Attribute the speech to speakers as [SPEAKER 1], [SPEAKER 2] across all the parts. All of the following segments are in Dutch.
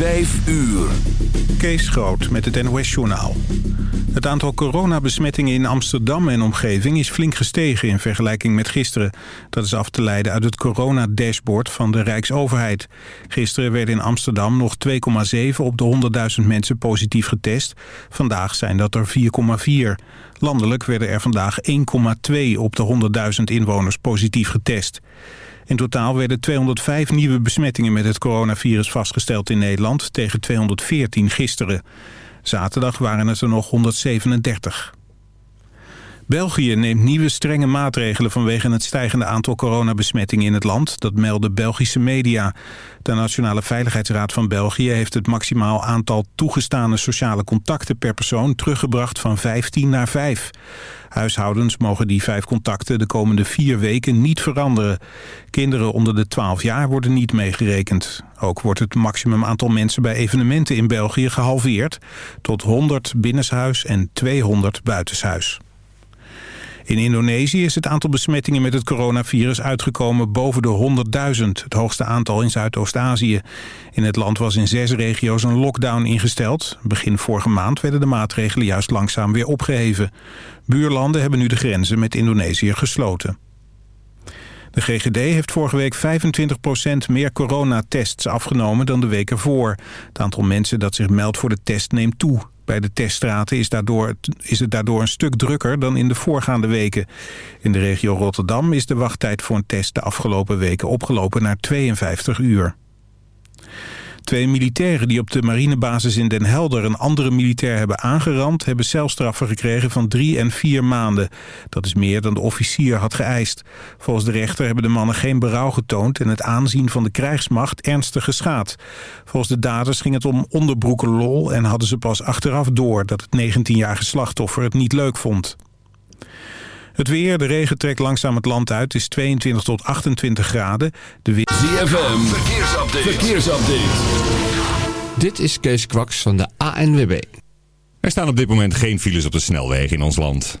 [SPEAKER 1] Vijf uur.
[SPEAKER 2] Kees Groot met het NOS-journaal. Het aantal coronabesmettingen in Amsterdam en omgeving is flink gestegen in vergelijking met gisteren. Dat is af te leiden uit het coronadashboard van de Rijksoverheid. Gisteren werden in Amsterdam nog 2,7 op de 100.000 mensen positief getest. Vandaag zijn dat er 4,4. Landelijk werden er vandaag 1,2 op de 100.000 inwoners positief getest. In totaal werden 205 nieuwe besmettingen met het coronavirus vastgesteld in Nederland... tegen 214 gisteren. Zaterdag waren het er nog 137. België neemt nieuwe strenge maatregelen vanwege het stijgende aantal coronabesmettingen in het land. Dat melden Belgische media. De Nationale Veiligheidsraad van België heeft het maximaal aantal toegestane sociale contacten per persoon teruggebracht van 15 naar 5. Huishoudens mogen die vijf contacten de komende vier weken niet veranderen. Kinderen onder de 12 jaar worden niet meegerekend. Ook wordt het maximum aantal mensen bij evenementen in België gehalveerd... tot 100 binnenshuis en 200 buitenshuis. In Indonesië is het aantal besmettingen met het coronavirus uitgekomen boven de 100.000, het hoogste aantal in Zuidoost-Azië. In het land was in zes regio's een lockdown ingesteld. Begin vorige maand werden de maatregelen juist langzaam weer opgeheven. Buurlanden hebben nu de grenzen met Indonesië gesloten. De GGD heeft vorige week 25% meer coronatests afgenomen dan de week ervoor. Het aantal mensen dat zich meldt voor de test neemt toe. Bij de teststraten is, daardoor, is het daardoor een stuk drukker dan in de voorgaande weken. In de regio Rotterdam is de wachttijd voor een test de afgelopen weken opgelopen naar 52 uur. Twee militairen die op de marinebasis in Den Helder een andere militair hebben aangerand... hebben celstraffen gekregen van drie en vier maanden. Dat is meer dan de officier had geëist. Volgens de rechter hebben de mannen geen berouw getoond... en het aanzien van de krijgsmacht ernstig geschaad. Volgens de daders ging het om onderbroekenlol... en hadden ze pas achteraf door dat het 19-jarige slachtoffer het niet leuk vond. Het weer, de regen trekt langzaam het land uit. is 22 tot 28 graden. De
[SPEAKER 1] ZFM, verkeersupdate. verkeersupdate.
[SPEAKER 3] Dit is Kees Kwaks van de ANWB.
[SPEAKER 4] Er staan op dit moment geen files op de snelwegen in ons land.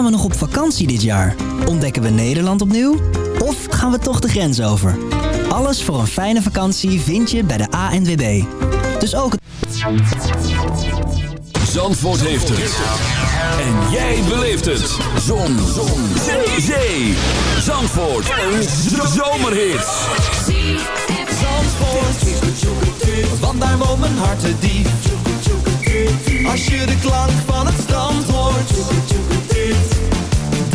[SPEAKER 5] Gaan we nog op vakantie dit jaar? Ontdekken we Nederland opnieuw? Of gaan we toch de grens over? Alles voor een fijne vakantie vind je bij de ANWB. Dus ook het...
[SPEAKER 1] Zandvoort heeft het. En jij beleeft het. Zon. Zon. Zee. Zee. Zandvoort. Een zomerhit.
[SPEAKER 6] Zandvoort. Want daar woont mijn hart te diep. Als je de klank van het strand hoort.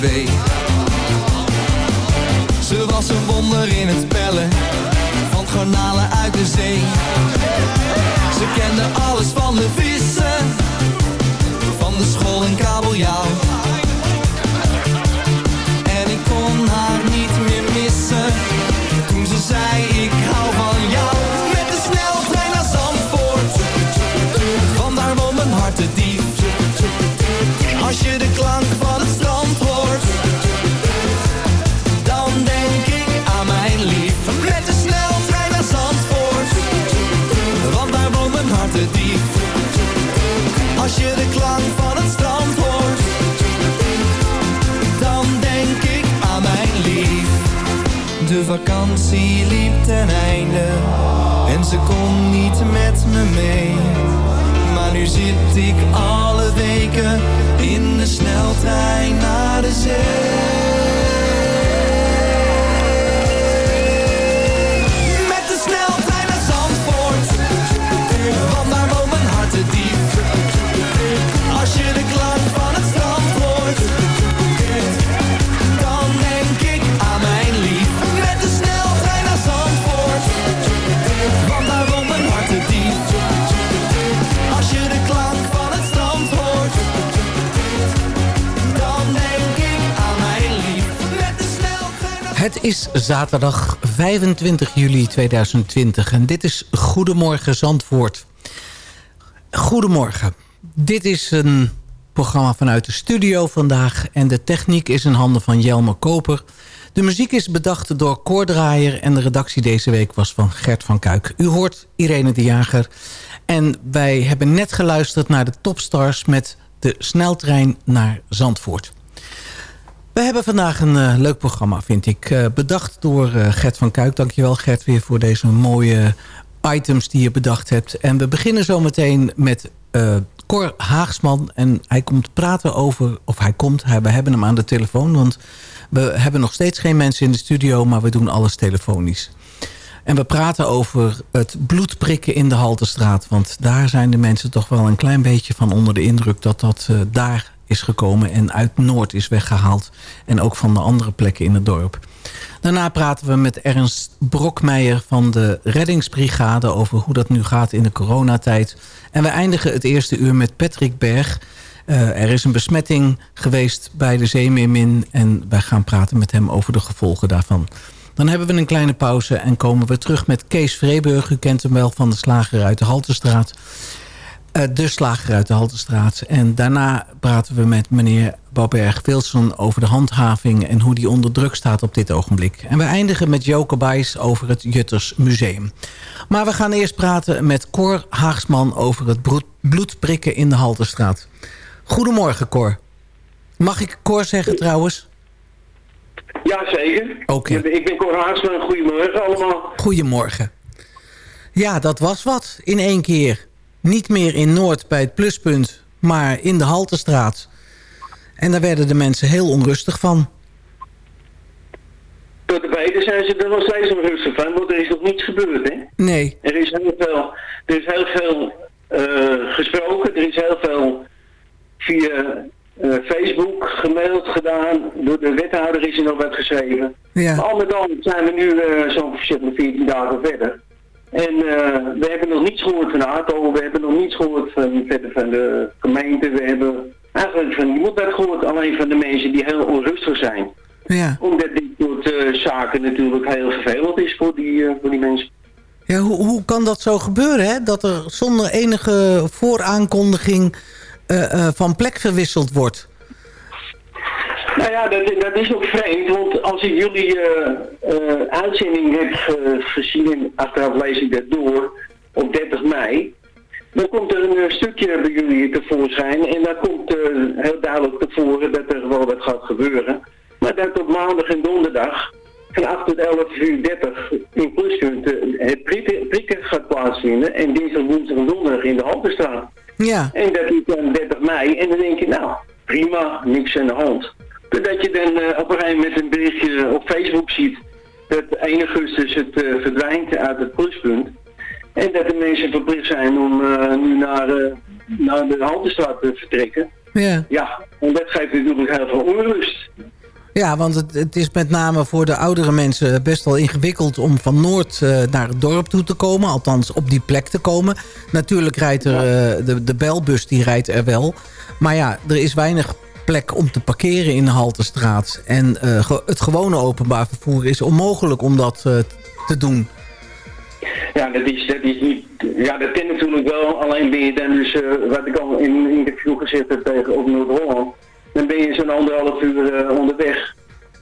[SPEAKER 6] luisterde ten einde. En ze kon niet met me mee. Maar nu zit ik alle weken in de sneltrein
[SPEAKER 7] is zaterdag 25 juli 2020 en dit is Goedemorgen Zandvoort. Goedemorgen. Dit is een programma vanuit de studio vandaag... en de techniek is in handen van Jelmer Koper. De muziek is bedacht door Koordraaier... en de redactie deze week was van Gert van Kuik. U hoort Irene de Jager... En wij hebben net geluisterd naar de Topstars met de sneltrein naar Zandvoort. We hebben vandaag een uh, leuk programma, vind ik. Uh, bedacht door uh, Gert van Kuik. Dankjewel Gert weer voor deze mooie items die je bedacht hebt. En we beginnen zo meteen met Cor Haagsman. En hij komt praten over, of hij komt, we hebben hem aan de telefoon. Want we hebben nog steeds geen mensen in de studio, maar we doen alles telefonisch. En we praten over het bloedprikken in de Haltestraat. Want daar zijn de mensen toch wel een klein beetje van onder de indruk... dat dat daar is gekomen en uit Noord is weggehaald. En ook van de andere plekken in het dorp. Daarna praten we met Ernst Brokmeijer van de reddingsbrigade... over hoe dat nu gaat in de coronatijd. En we eindigen het eerste uur met Patrick Berg... Uh, er is een besmetting geweest bij de Zeemeermin... en wij gaan praten met hem over de gevolgen daarvan. Dan hebben we een kleine pauze en komen we terug met Kees Vreeburg. U kent hem wel van de slager uit de Haltestraat. Uh, de slager uit de Haltestraat. En daarna praten we met meneer Bouberg Wilson over de handhaving... en hoe die onder druk staat op dit ogenblik. En we eindigen met Joke Bijs over het Jutters Museum. Maar we gaan eerst praten met Cor Haagsman... over het bloedprikken in de Haltestraat. Goedemorgen, Cor. Mag ik Cor zeggen trouwens?
[SPEAKER 8] Jazeker.
[SPEAKER 7] Oké.
[SPEAKER 8] Okay. Ik ben Cor Haagsman. Goedemorgen allemaal.
[SPEAKER 7] Goedemorgen. Ja, dat was wat in één keer. Niet meer in Noord bij het pluspunt, maar in de Haltestraat. En daar werden de mensen heel onrustig van.
[SPEAKER 8] Tot de beide zijn ze er nog steeds onrustig van, want er is nog niets gebeurd, hè?
[SPEAKER 7] Nee.
[SPEAKER 8] Er is heel veel, er is heel veel uh, gesproken, er is heel veel via uh, Facebook gemaild gedaan. Door de wethouder is er nog wat geschreven.
[SPEAKER 7] Ja.
[SPEAKER 8] Maar al met al zijn we nu uh, zo'n 14 dagen verder. En uh, we hebben nog niets gehoord van de ATO, we hebben nog niets gehoord van, verder van de gemeente. We hebben eigenlijk van niemand wat gehoord, alleen van de mensen die heel onrustig zijn.
[SPEAKER 7] Ja.
[SPEAKER 8] Omdat dit soort zaken natuurlijk heel vervelend is voor die, voor die mensen.
[SPEAKER 7] Ja, hoe, hoe kan dat zo gebeuren, hè? Dat er zonder enige vooraankondiging uh, uh, van plek verwisseld wordt?
[SPEAKER 8] Nou ja, dat, dat is ook vreemd, want als ik jullie uh, uitzending heb gezien en achteraf lees ik dat door op 30 mei, dan komt er een stukje bij jullie tevoorschijn en daar komt heel duidelijk tevoren dat er wel wat gaat gebeuren. Maar dat op maandag en donderdag van 8 tot 11 uur 30 in pluspunten het prikken, gaat plaatsvinden en dinsdag, woensdag en donderdag in de Haltestraat.
[SPEAKER 7] Ja.
[SPEAKER 8] En dat is dan 30 mei. En dan denk je, nou, prima, niks aan de hand. Totdat je dan uh, op een gegeven moment een berichtje op Facebook ziet dat 1 augustus het uh, verdwijnt uit het pluspunt. En dat de mensen verplicht zijn om uh, nu naar, naar de Haltestraat te vertrekken.
[SPEAKER 7] Ja.
[SPEAKER 8] Ja, en dat geeft natuurlijk heel veel onrust.
[SPEAKER 7] Ja, want het, het, is met name voor de oudere mensen best wel ingewikkeld om van Noord uh, naar het dorp toe te komen. Althans, op die plek te komen. Natuurlijk rijdt er uh, de, de belbus, die rijdt er wel. Maar ja, er is weinig plek om te parkeren in de Haltestraat. En ge het gewone openbaar vervoer is onmogelijk om dat te doen.
[SPEAKER 8] Ja, dat is, dat is niet... Ja, dat kan natuurlijk wel. Alleen ben je dan dus, wat ik al in een interview gezegd heb tegen op Noord-Holland zo'n anderhalf uur eh, onderweg.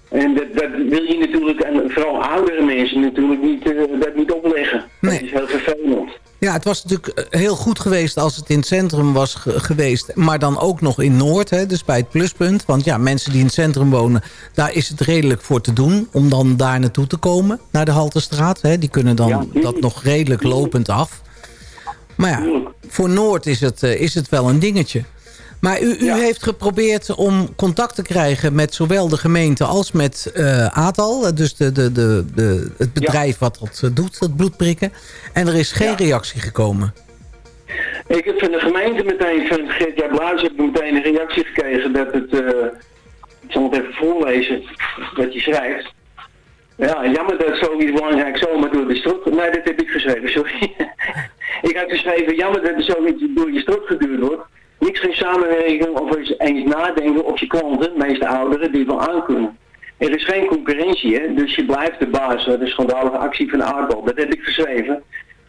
[SPEAKER 8] En dat, dat wil je natuurlijk, en vooral oudere mensen natuurlijk, niet, eh, dat niet opleggen.
[SPEAKER 7] Nee.
[SPEAKER 8] Dat is heel vervelend.
[SPEAKER 7] Ja, het was natuurlijk eh, heel goed geweest als het in het centrum was ge- geweest. Maar dan ook nog in Noord, hè, dus bij het pluspunt. Want ja, mensen die in het centrum wonen, daar is het redelijk voor te doen... om dan daar naartoe te komen, naar de Haltestraat. Hè. Die kunnen dan
[SPEAKER 8] Ja,
[SPEAKER 7] dat nog redelijk lopend af. Maar ja, voor Noord is het, eh, is het wel een dingetje. Maar u, u
[SPEAKER 8] Ja.
[SPEAKER 7] heeft geprobeerd om contact te krijgen met zowel de gemeente als met eh ATAL. Dus de, de, de, de, het bedrijf wat dat eh, doet, dat bloedprikken. En er is geen
[SPEAKER 8] Ja.
[SPEAKER 7] reactie gekomen.
[SPEAKER 8] Ik heb van de gemeente meteen, van Gert-Jaap Bluis, heb meteen een reactie gekregen dat het, eh, ik zal het even voorlezen, wat je schrijft. Ja, jammer dat zoiets belangrijk zomaar door de strot, nee dat heb ik geschreven, sorry. ik had geschreven, jammer dat er zoiets door je strot geduurd wordt. Niks geen samenwerking of eens, eens nadenken op je klanten, meeste ouderen, die wel aankunnen. Er is geen concurrentie, hè? dus je blijft de baas. Dat is schandalige actie van Aardbol. Dat heb ik geschreven.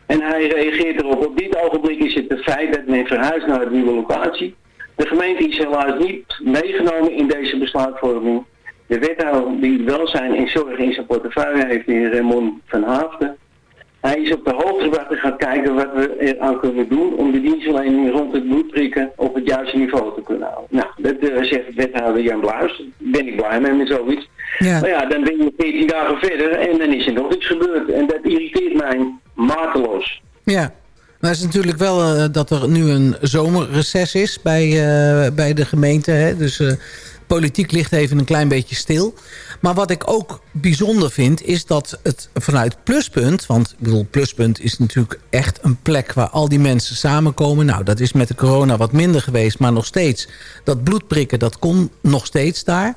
[SPEAKER 8] En hij reageert erop. Op dit ogenblik is het het feit dat men verhuist naar een nieuwe locatie. De gemeente is helaas niet meegenomen in deze besluitvorming. De wethouder die welzijn en zorg in zijn portefeuille heeft, de Raymond van Haafden. Hij is op de hoogte gebracht en gaat kijken wat we eraan kunnen doen om de dienstverlening rond het bloedprikken op het juiste niveau te kunnen houden. Nou, dat eh, zegt wethouder Jan Bluis. Daar ben ik blij mee met zoiets.
[SPEAKER 7] Ja.
[SPEAKER 8] Maar ja, dan ben je 14 dagen verder en dan is er nog iets gebeurd. En dat irriteert mij mateloos.
[SPEAKER 7] Ja. Maar het is natuurlijk wel eh, dat er nu een zomerreces is bij, eh, bij de gemeente. Hè? Dus politiek ligt even een klein beetje stil. Maar wat ik ook bijzonder vind, is dat het vanuit Pluspunt... want ik bedoel, Pluspunt is natuurlijk echt een plek waar al die mensen samenkomen. Nou, dat is met de corona wat minder geweest, maar nog steeds... dat bloedprikken, dat kon nog steeds daar.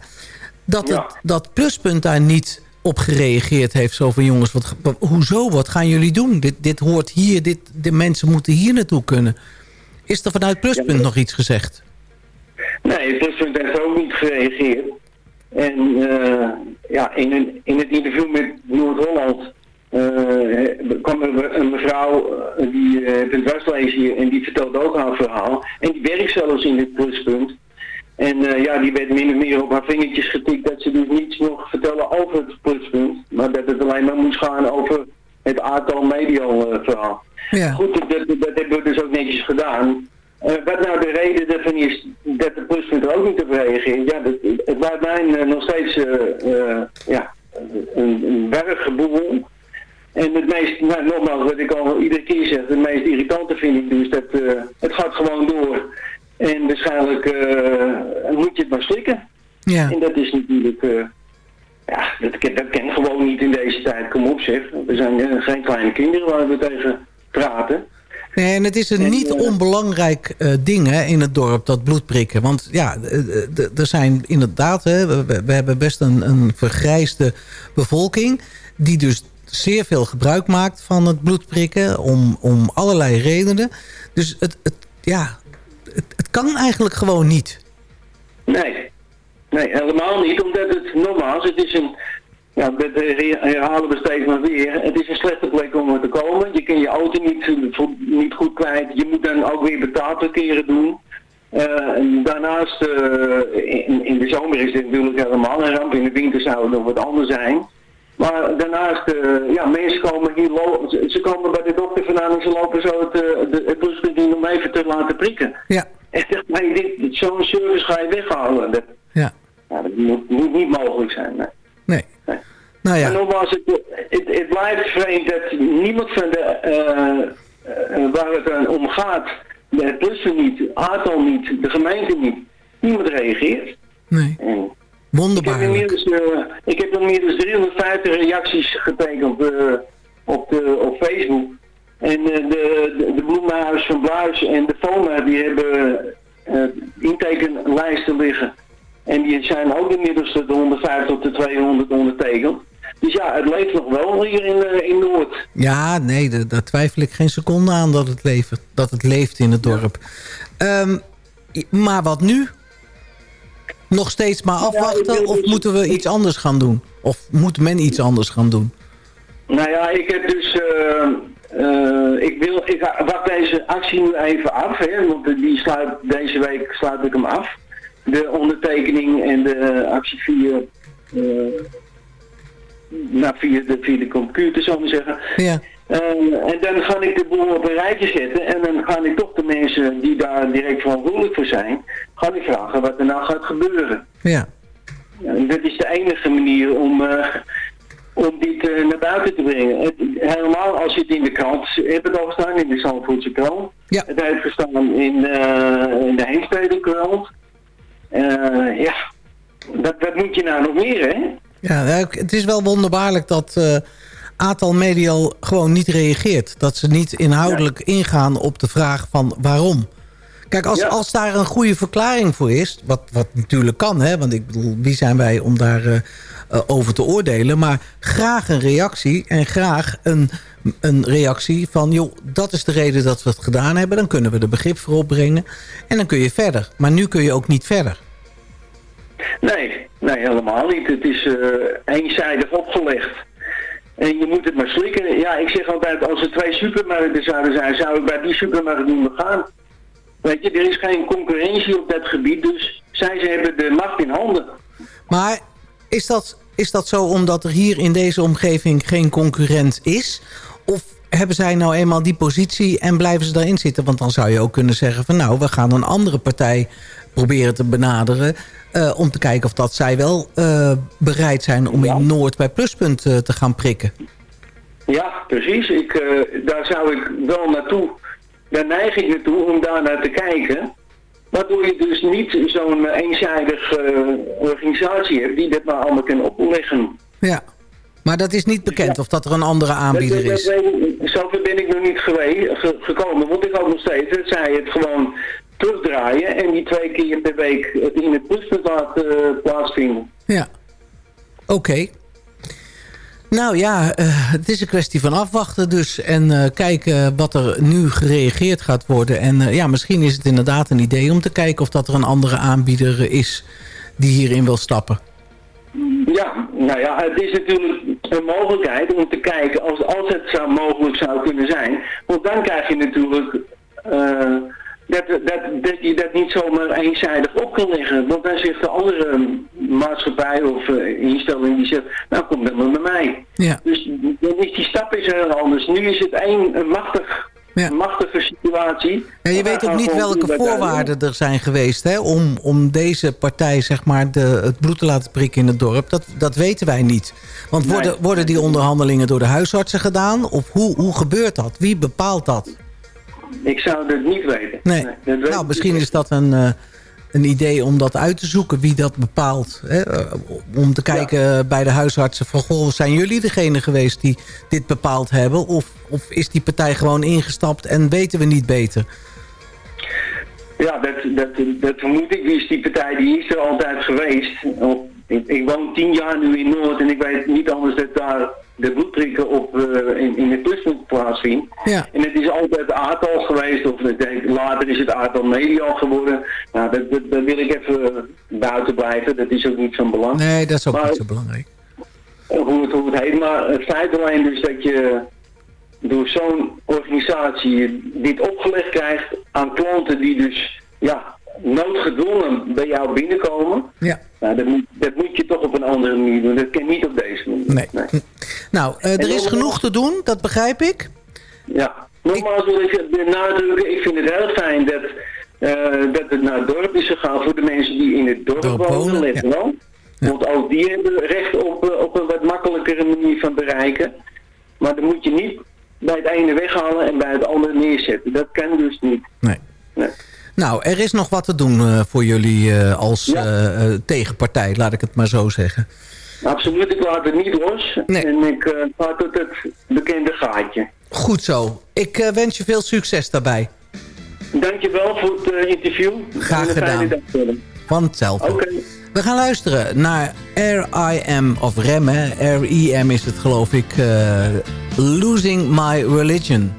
[SPEAKER 7] Dat,
[SPEAKER 8] Ja.
[SPEAKER 7] het, dat Pluspunt daar niet op gereageerd heeft. Zo van jongens, wat, wat- hoezo, wat gaan jullie doen? Dit, dit hoort hier, dit, de mensen moeten hier naartoe kunnen. Is er vanuit Pluspunt
[SPEAKER 8] Ja.
[SPEAKER 7] nog iets gezegd?
[SPEAKER 8] Nee, Pluspunt heeft ook niet gereageerd. En eh, ja, in, een, in het interview met Noord-Holland eh, kwam er een mevrouw eh, die heeft een dwarslees hier en die vertelt ook haar verhaal. En die werkt zelfs in het pluspunt. En ja, die werd min of meer op haar vingertjes getikt dat ze dus niets mocht vertellen over het pluspunt. Maar dat het alleen maar moest gaan over het aantal medial verhaal.
[SPEAKER 7] Ja.
[SPEAKER 8] Goed, dat, dat hebben we dus ook netjes gedaan. Eh, wat nou de reden ervan is dat de pluspunt er ook niet op reageert, ja, dat, het blijft mij eh, nog steeds eh, ja, een, een. En het meest, nou, nogmaals, wat ik al iedere keer zeg, het meest irritante vind ik dus dat het gaat gewoon door. En waarschijnlijk moet je het maar slikken.
[SPEAKER 7] Ja.
[SPEAKER 8] En dat is natuurlijk, ja, dat, ken- dat ken gewoon niet in deze tijd. Kom op zeg, we zijn geen kleine kinderen waar we tegen praten.
[SPEAKER 7] Nee, en het is een
[SPEAKER 8] En,
[SPEAKER 7] niet onbelangrijk eh, ding hè, in het dorp, dat bloedprikken. Want ja, eh, eh, er zijn inderdaad, hè, we, we hebben best een, een vergrijsde bevolking... die dus zeer veel gebruik maakt van het bloedprikken om, om allerlei redenen. Dus het, het, ja, het, het kan eigenlijk gewoon niet.
[SPEAKER 8] Nee. Nee, helemaal niet, omdat het nogmaals, het is een, ja, dat her- herhalen we steeds maar weer, het is een slechte plek om er te komen. Je kan je auto niet, niet goed kwijt, je moet dan ook weer betaalparkeren doen. Eh, en daarnaast, eh, in, in de zomer is dit natuurlijk helemaal een ramp, in de winter zou het nog wat anders zijn. Maar daarnaast, eh, ja, mensen komen hier, ze, komen bij de dokter vandaan en ze lopen zo het, de, het in om even te laten prikken.
[SPEAKER 7] Ja,
[SPEAKER 8] En dit- zo'n service ga je weghalen. Dat,
[SPEAKER 7] ja,
[SPEAKER 8] ja, dat moet, moet niet mogelijk zijn. Nee.
[SPEAKER 7] Nou
[SPEAKER 8] En
[SPEAKER 7] ja,
[SPEAKER 8] nogmaals, het, het, het blijft vreemd dat niemand van de, eh, eh, waar het aan om gaat, de plussen niet, Atal niet, de gemeente niet, niemand reageert.
[SPEAKER 7] nee.
[SPEAKER 8] En ik, heb eh, ik heb inmiddels 350 reacties getekend eh, op, de, op Facebook. En eh, de, de, de Bloemenhuis van Bluis en de FOMA die hebben eh, intekenlijsten liggen. En die zijn ook inmiddels de 150 tot de 200 ondertekend. Dus ja, het leeft nog wel hier in, eh, in Noord.
[SPEAKER 7] Ja, nee, da- daar twijfel ik geen seconde aan dat het, leven, dat het leeft in het dorp. Ehm, maar wat nu? Nog steeds maar afwachten of
[SPEAKER 8] dus-
[SPEAKER 7] moeten we iets anders gaan doen? Of moet men iets anders gaan doen?
[SPEAKER 8] Nou ja, ik heb dus... eh, eh, ik, wil, ik wacht deze actie nu even af, hè, want die sluit, deze week sluit ik hem af. De ondertekening en de actie via, eh, nou, via, de, via de computer, zou ik zeggen.
[SPEAKER 7] Ja.
[SPEAKER 8] Eh, en dan ga ik de boel op een rijtje zetten en dan ga ik toch de mensen die daar direct verantwoordelijk voor zijn, ga ik vragen wat er nou gaat gebeuren.
[SPEAKER 7] Ja.
[SPEAKER 8] Dat is de enige manier om, eh, om dit eh, naar buiten te brengen. Het, helemaal als je het in de krant hebt het al gestaan, in de Zandvoortse krant.
[SPEAKER 7] Ja.
[SPEAKER 8] Het heeft gestaan in, in de Heemstede krant. Eh, ja, wat, wat moet je nou nog meer, hè?
[SPEAKER 7] Ja, het is wel wonderbaarlijk dat eh aantal Medial gewoon niet reageert. Dat ze niet inhoudelijk ingaan op de vraag van waarom. Kijk, als,
[SPEAKER 8] Ja.
[SPEAKER 7] als daar een goede verklaring voor is... Wat, wat natuurlijk kan, hè, want ik bedoel, wie zijn wij om daar eh, eh, over te oordelen... maar graag een reactie en graag een, een reactie van... joh, dat is de reden dat we het gedaan hebben. Dan kunnen we er begrip voor opbrengen. En dan kun je verder. Maar nu kun je ook niet verder.
[SPEAKER 8] Nee, nee, helemaal niet. Het is eh, eenzijdig opgelegd. En je moet het maar slikken. Ja, ik zeg altijd, als er twee supermarkten zouden zijn, zou ik bij die supermarkt niet meer gaan. Weet je, er is geen concurrentie op dat gebied, dus zij ze hebben de macht in handen.
[SPEAKER 7] Maar is dat, is dat zo omdat er hier in deze omgeving geen concurrent is? Of hebben zij nou eenmaal die positie en blijven ze daarin zitten? Want dan zou je ook kunnen zeggen van nou, we gaan een andere partij proberen te benaderen... eh, om te kijken of dat zij wel eh, bereid zijn om in Noord bij Pluspunt eh, te gaan prikken.
[SPEAKER 8] Ja, precies. Ik, daar zou ik wel naartoe, daar neig ik naartoe om daar naar te kijken. Waardoor je dus niet zo'n eh, eenzijdig eh, organisatie hebt die dat maar allemaal kan opleggen.
[SPEAKER 7] Ja, maar dat is niet bekend of dat er een andere aanbieder is.
[SPEAKER 8] dat Zover ben ik nog niet geweest, ge- gekomen, want ik hoop nog steeds dat zij het gewoon terugdraaien en die twee keer per week het in het pluspunt laten eh, plaatsvinden.
[SPEAKER 7] Ja, oké. Nou ja, eh, het is een kwestie van afwachten dus. En eh, kijken wat er nu gereageerd gaat worden. En eh, ja, misschien is het inderdaad een idee om te kijken... of dat er een andere aanbieder is die hierin wil stappen.
[SPEAKER 8] Ja, nou ja, het is natuurlijk een mogelijkheid om te kijken als, als het zou mogelijk zou kunnen zijn. Want dan krijg je natuurlijk dat, dat, dat je dat niet zomaar eenzijdig op kan leggen. Want dan zegt de andere maatschappij of eh, instelling die zegt, nou kom dan maar bij mij.
[SPEAKER 7] Ja.
[SPEAKER 8] Dus dan is die stap is heel anders. Nu is het één een machtig, een machtige situatie.
[SPEAKER 7] Ja, je
[SPEAKER 8] En wij
[SPEAKER 7] weet ook niet welke voorwaarden er zijn geweest... Hè, om, om deze partij zeg maar, de, het bloed te laten prikken in het dorp. Dat, dat weten wij niet. Want worden, worden die onderhandelingen door de huisartsen gedaan? Of hoe, hoe gebeurt dat? Wie bepaalt dat?
[SPEAKER 8] Ik zou het niet weten.
[SPEAKER 7] Nee.
[SPEAKER 8] dat weet
[SPEAKER 7] nou, misschien is dat een, eh, een idee om dat uit te zoeken, wie dat bepaalt. Hè? Eh, Om te kijken bij de huisartsen van... Goh, zijn jullie degene geweest die dit bepaald hebben? Of, of is die partij gewoon ingestapt en weten we niet beter?
[SPEAKER 8] Ja, dat, dat, dat vermoed ik. Dus die partij die is er altijd geweest. Ik, ik woon tien jaar nu in Noord en ik weet niet anders dat daar de bloedprikken op eh, in, in het pluspunt plaatsvindt.
[SPEAKER 7] Ja.
[SPEAKER 8] En het is altijd aardal geweest, of heeft- later is het aardal medial geworden. Nou, dat, dat, dat wil ik even buiten blijven. Dat is ook niet zo'n belang.
[SPEAKER 7] Nee, dat is ook
[SPEAKER 8] Maar-
[SPEAKER 7] niet zo belangrijk.
[SPEAKER 8] hoe het, hoe het heet. Maar het feit alleen dus dat je door zo'n organisatie dit opgelegd krijgt aan klanten die dus ja, noodgedwongen bij jou binnenkomen.
[SPEAKER 7] Ja.
[SPEAKER 8] Nou, dat, moet, dat moet je toch op een andere manier doen. Dat kan niet op deze manier.
[SPEAKER 7] Nee. Nou, eh, er is genoeg te doen, dat begrijp ik.
[SPEAKER 8] Ja, nogmaals wil ik benadrukken, ik vind het heel fijn dat, eh, dat het naar het dorp is gegaan voor de mensen die in het dorp,
[SPEAKER 7] Dorp
[SPEAKER 8] wonen, let
[SPEAKER 7] ja.
[SPEAKER 8] wel. Want ook die hebben recht op, eh, op een wat makkelijkere manier van bereiken. Maar dan moet je niet bij het ene weghalen en bij het andere neerzetten. Dat kan dus niet.
[SPEAKER 7] Nee.
[SPEAKER 8] Nee.
[SPEAKER 7] Nou, er is nog wat te doen eh, voor jullie eh, als eh, tegenpartij, laat ik het maar zo zeggen.
[SPEAKER 8] Absoluut, ik laat het niet los. En ik ga tot het bekende gaatje.
[SPEAKER 7] Goed zo. Ik wens je veel succes daarbij.
[SPEAKER 8] Dankjewel voor het interview.
[SPEAKER 7] Graag gedaan. Van hetzelfde. We gaan luisteren naar R.I.M. of Rem. R.I.M. is het geloof ik. Losing My Religion.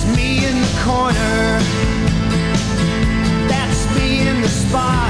[SPEAKER 6] That's me in the corner. That's me in the
[SPEAKER 7] spot.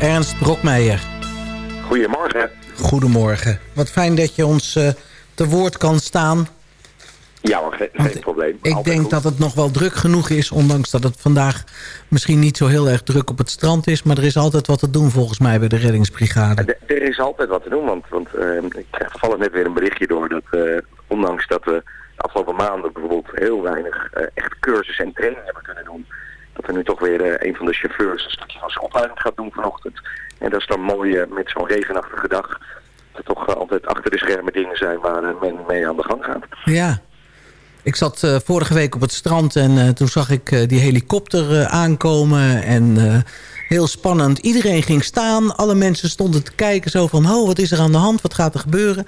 [SPEAKER 7] Ernst Brokmeijer.
[SPEAKER 9] Goedemorgen.
[SPEAKER 7] Goedemorgen. Wat fijn dat je ons eh, te woord kan staan.
[SPEAKER 9] Ja, hoor, ge- geen probleem.
[SPEAKER 7] Ik
[SPEAKER 9] Altijd
[SPEAKER 7] denk
[SPEAKER 9] goed.
[SPEAKER 7] dat het nog wel druk genoeg is... ondanks dat het vandaag misschien niet zo heel erg druk op het strand is... maar er is altijd wat te doen volgens mij bij de reddingsbrigade.
[SPEAKER 9] Er- Er is altijd wat te doen, want, want eh, ik krijg toevallig net weer een berichtje door dat eh, ondanks dat we de afgelopen maanden bijvoorbeeld heel weinig eh, echt cursussen en trainingen hebben kunnen doen, dat er nu toch weer eh, een van de chauffeurs een stukje van zijn opleiding gaat doen vanochtend. En dat is dan mooi eh, met zo'n regenachtige dag. Dat er toch eh, altijd achter de schermen dingen zijn waar men mee aan de gang gaat.
[SPEAKER 7] Ja. Ik zat vorige week op het strand en toen zag ik die helikopter aankomen. En heel spannend. Iedereen ging staan. Alle mensen stonden te kijken zo van... Oh, wat is er aan de hand? Wat gaat er gebeuren?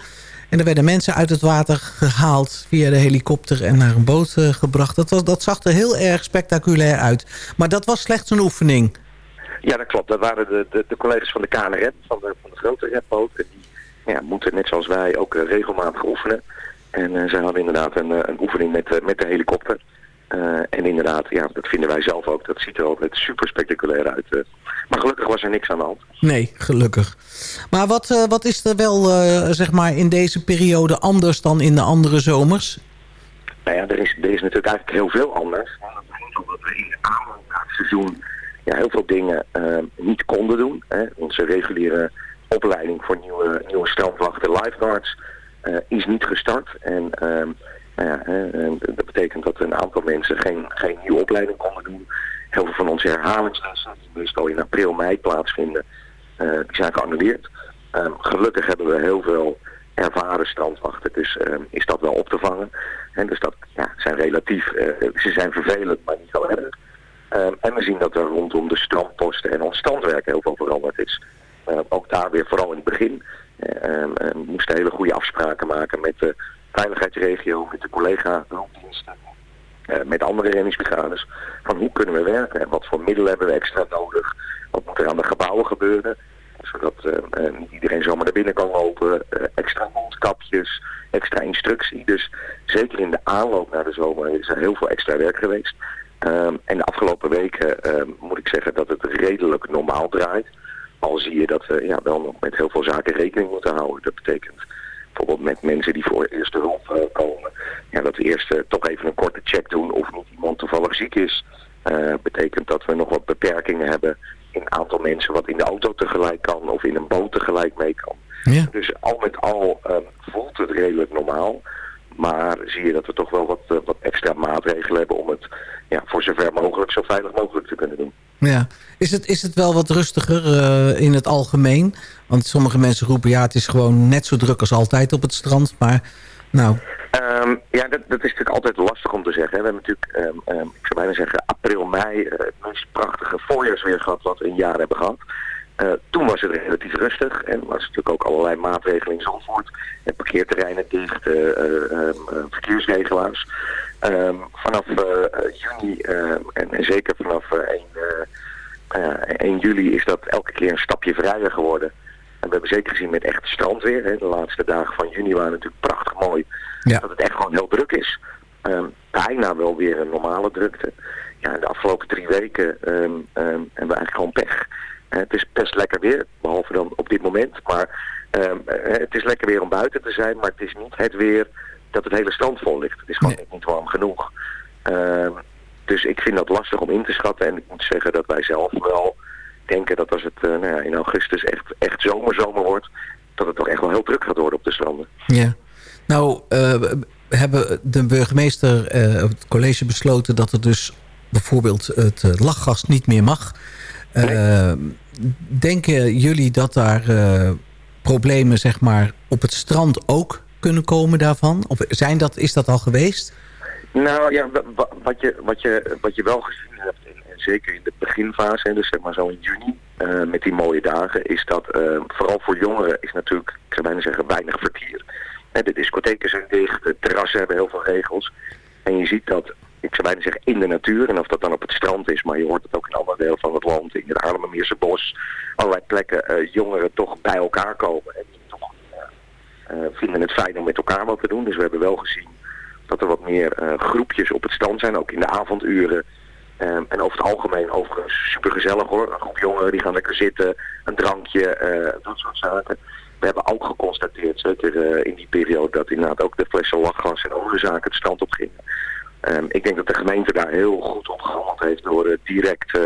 [SPEAKER 7] En er werden mensen uit het water gehaald via de helikopter... en naar een boot eh, gebracht. Dat, was, dat zag er heel erg spectaculair uit. Maar dat was slechts een oefening.
[SPEAKER 9] Ja, dat klopt. Dat waren de, de, de collega's van de KNRM, van de, van grote redboot. Die ja, moeten net zoals wij ook eh, regelmatig oefenen. En eh, zij hadden inderdaad een, een oefening met, met de helikopter. Eh, en inderdaad, ja, dat vinden wij zelf ook. Dat ziet er altijd super spectaculair uit. eh. Maar gelukkig was er niks aan de hand.
[SPEAKER 7] Nee, gelukkig. Maar wat, eh, wat is er wel zeg maar in deze periode anders dan in de andere zomers?
[SPEAKER 9] Nou ja, er is, er is natuurlijk eigenlijk heel veel anders. Omdat we in de aanloop naar het seizoen ja, heel veel dingen niet konden doen. Hè. Onze reguliere opleiding voor nieuwe, nieuwe strandwachten, lifeguards, is niet gestart. En ehm, nou dat betekent dat een aantal mensen geen, geen nieuwe opleiding konden doen. Heel veel van onze herhalingslessen, die meestal in april, mei plaatsvinden, eh, die zijn geannuleerd. Ehm, gelukkig hebben we heel veel ervaren strandwachten, dus ehm, is dat wel op te vangen. En dus dat ja, zijn relatief, eh, ze zijn vervelend, maar niet zo erg. Ehm, en we zien dat er rondom de strandposten en ons standwerk heel veel veranderd is. Ook daar weer vooral in het begin. eh, moesten hele goede afspraken maken met de veiligheidsregio, met de collega-hulpdiensten, eh, met andere reddingsbrigades. Van hoe kunnen we werken en wat voor middelen hebben we extra nodig? Wat moet er aan de gebouwen gebeuren? Zodat eh, eh, iedereen zomaar naar binnen kan lopen. extra mondkapjes, extra instructie. Dus zeker in de aanloop naar de zomer is er heel veel extra werk geweest. Ehm, en de afgelopen weken ehm, moet ik zeggen dat het redelijk normaal draait. Al zie je dat we ja, wel nog met heel veel zaken rekening moeten houden. Dat betekent bijvoorbeeld met mensen die voor eerste hulp eh, komen. Ja, dat we eerst eh, toch even een korte check doen of niet iemand toevallig ziek is. Eh, betekent dat we nog wat beperkingen hebben in het aantal mensen wat in de auto tegelijk kan of in een boot tegelijk mee kan.
[SPEAKER 7] Ja.
[SPEAKER 9] Dus al met al ehm, voelt het redelijk normaal. Maar zie je dat we toch wel wat, wat extra maatregelen hebben om het ja, voor zover mogelijk zo veilig mogelijk te kunnen doen.
[SPEAKER 7] Ja. Is, het, is het wel wat rustiger in het algemeen? Want sommige mensen roepen... ja, het is gewoon net zo druk als altijd op het strand. Maar nou,
[SPEAKER 9] Eh, Ehm, ja, dat, dat is natuurlijk altijd lastig om te zeggen. We hebben natuurlijk, ehm, ehm, ik zou bijna zeggen, april, mei eh, het meest prachtige voorjaarsweer gehad wat we in jaar hebben gehad. Eh, toen was het relatief rustig en was natuurlijk ook allerlei maatregelen in Zandvoort. En parkeerterreinen dicht, eh, verkeersregelaars. Vanaf juni en, en zeker vanaf eh, 1, eh, eh, 1 juli is dat elke keer een stapje vrijer geworden. En we hebben zeker gezien met echt strandweer. Hè. De laatste dagen van juni waren natuurlijk prachtig mooi. Dat het echt gewoon heel druk is. Ehm, bijna wel weer een normale drukte. Ja, de afgelopen drie weken ehm, hebben we eigenlijk gewoon pech. Het is best lekker weer, behalve dan op dit moment. Maar eh, het is lekker weer om buiten te zijn, maar het is niet het weer dat het hele strand vol ligt. Het is gewoon niet warm genoeg. Dus ik vind dat lastig om in te schatten. En ik moet zeggen dat wij zelf wel denken dat als het eh, nou ja, in augustus echt, echt zomer, zomer wordt... dat het toch echt wel heel druk gaat worden op de stranden.
[SPEAKER 7] Ja. Nou, eh, hebben de burgemeester, eh, het college besloten... dat er dus bijvoorbeeld het lachgas niet meer mag. Denken jullie dat daar problemen zeg maar, op het strand ook kunnen komen daarvan? Of zijn dat, is dat al geweest?
[SPEAKER 9] Nou ja, wa- wa- wat je, wat je, wat je wel gezien hebt, zeker in de beginfase, dus zeg maar zo in juni, eh, met die mooie dagen, is dat eh, vooral voor jongeren is natuurlijk, ik zou bijna zeggen, weinig vertier. Hè, de discotheken zijn dicht, de terrassen hebben heel veel regels. En je ziet dat, ik zou bijna zeggen, in de natuur, en of dat dan op het strand is, maar je hoort het ook in andere delen van het land, in het Haarlemmermeerse bos, allerlei plekken, eh, jongeren toch bij elkaar komen. En die toch vinden het fijn om met elkaar wat te doen. Dus we hebben wel gezien dat er wat meer groepjes op het strand zijn, ook in de avonduren. Ehm, en over het algemeen overigens supergezellig hoor. Een groep jongeren die gaan lekker zitten, een drankje, eh, dat soort zaken. We hebben ook geconstateerd, eh, in die periode, dat inderdaad ook de flessen lachgas en andere zaken het strand op gingen. Ehm, ik denk dat de gemeente daar heel goed op gehandeld heeft door eh, direct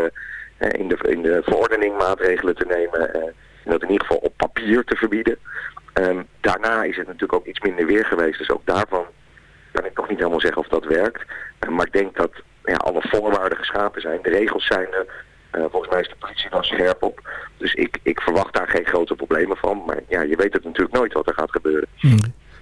[SPEAKER 9] in, de, in de verordening maatregelen te nemen. en dat in ieder geval op papier te verbieden. Ehm, daarna is het natuurlijk ook iets minder weer geweest. Dus ook daarvan kan ik nog niet helemaal zeggen of dat werkt. Maar ik denk dat ja, alle voorwaarden geschapen zijn. De regels zijn er. Eh, volgens mij is de politie daar scherp op. Dus ik, ik verwacht daar geen grote problemen van. Maar ja, je weet het natuurlijk nooit wat er gaat gebeuren.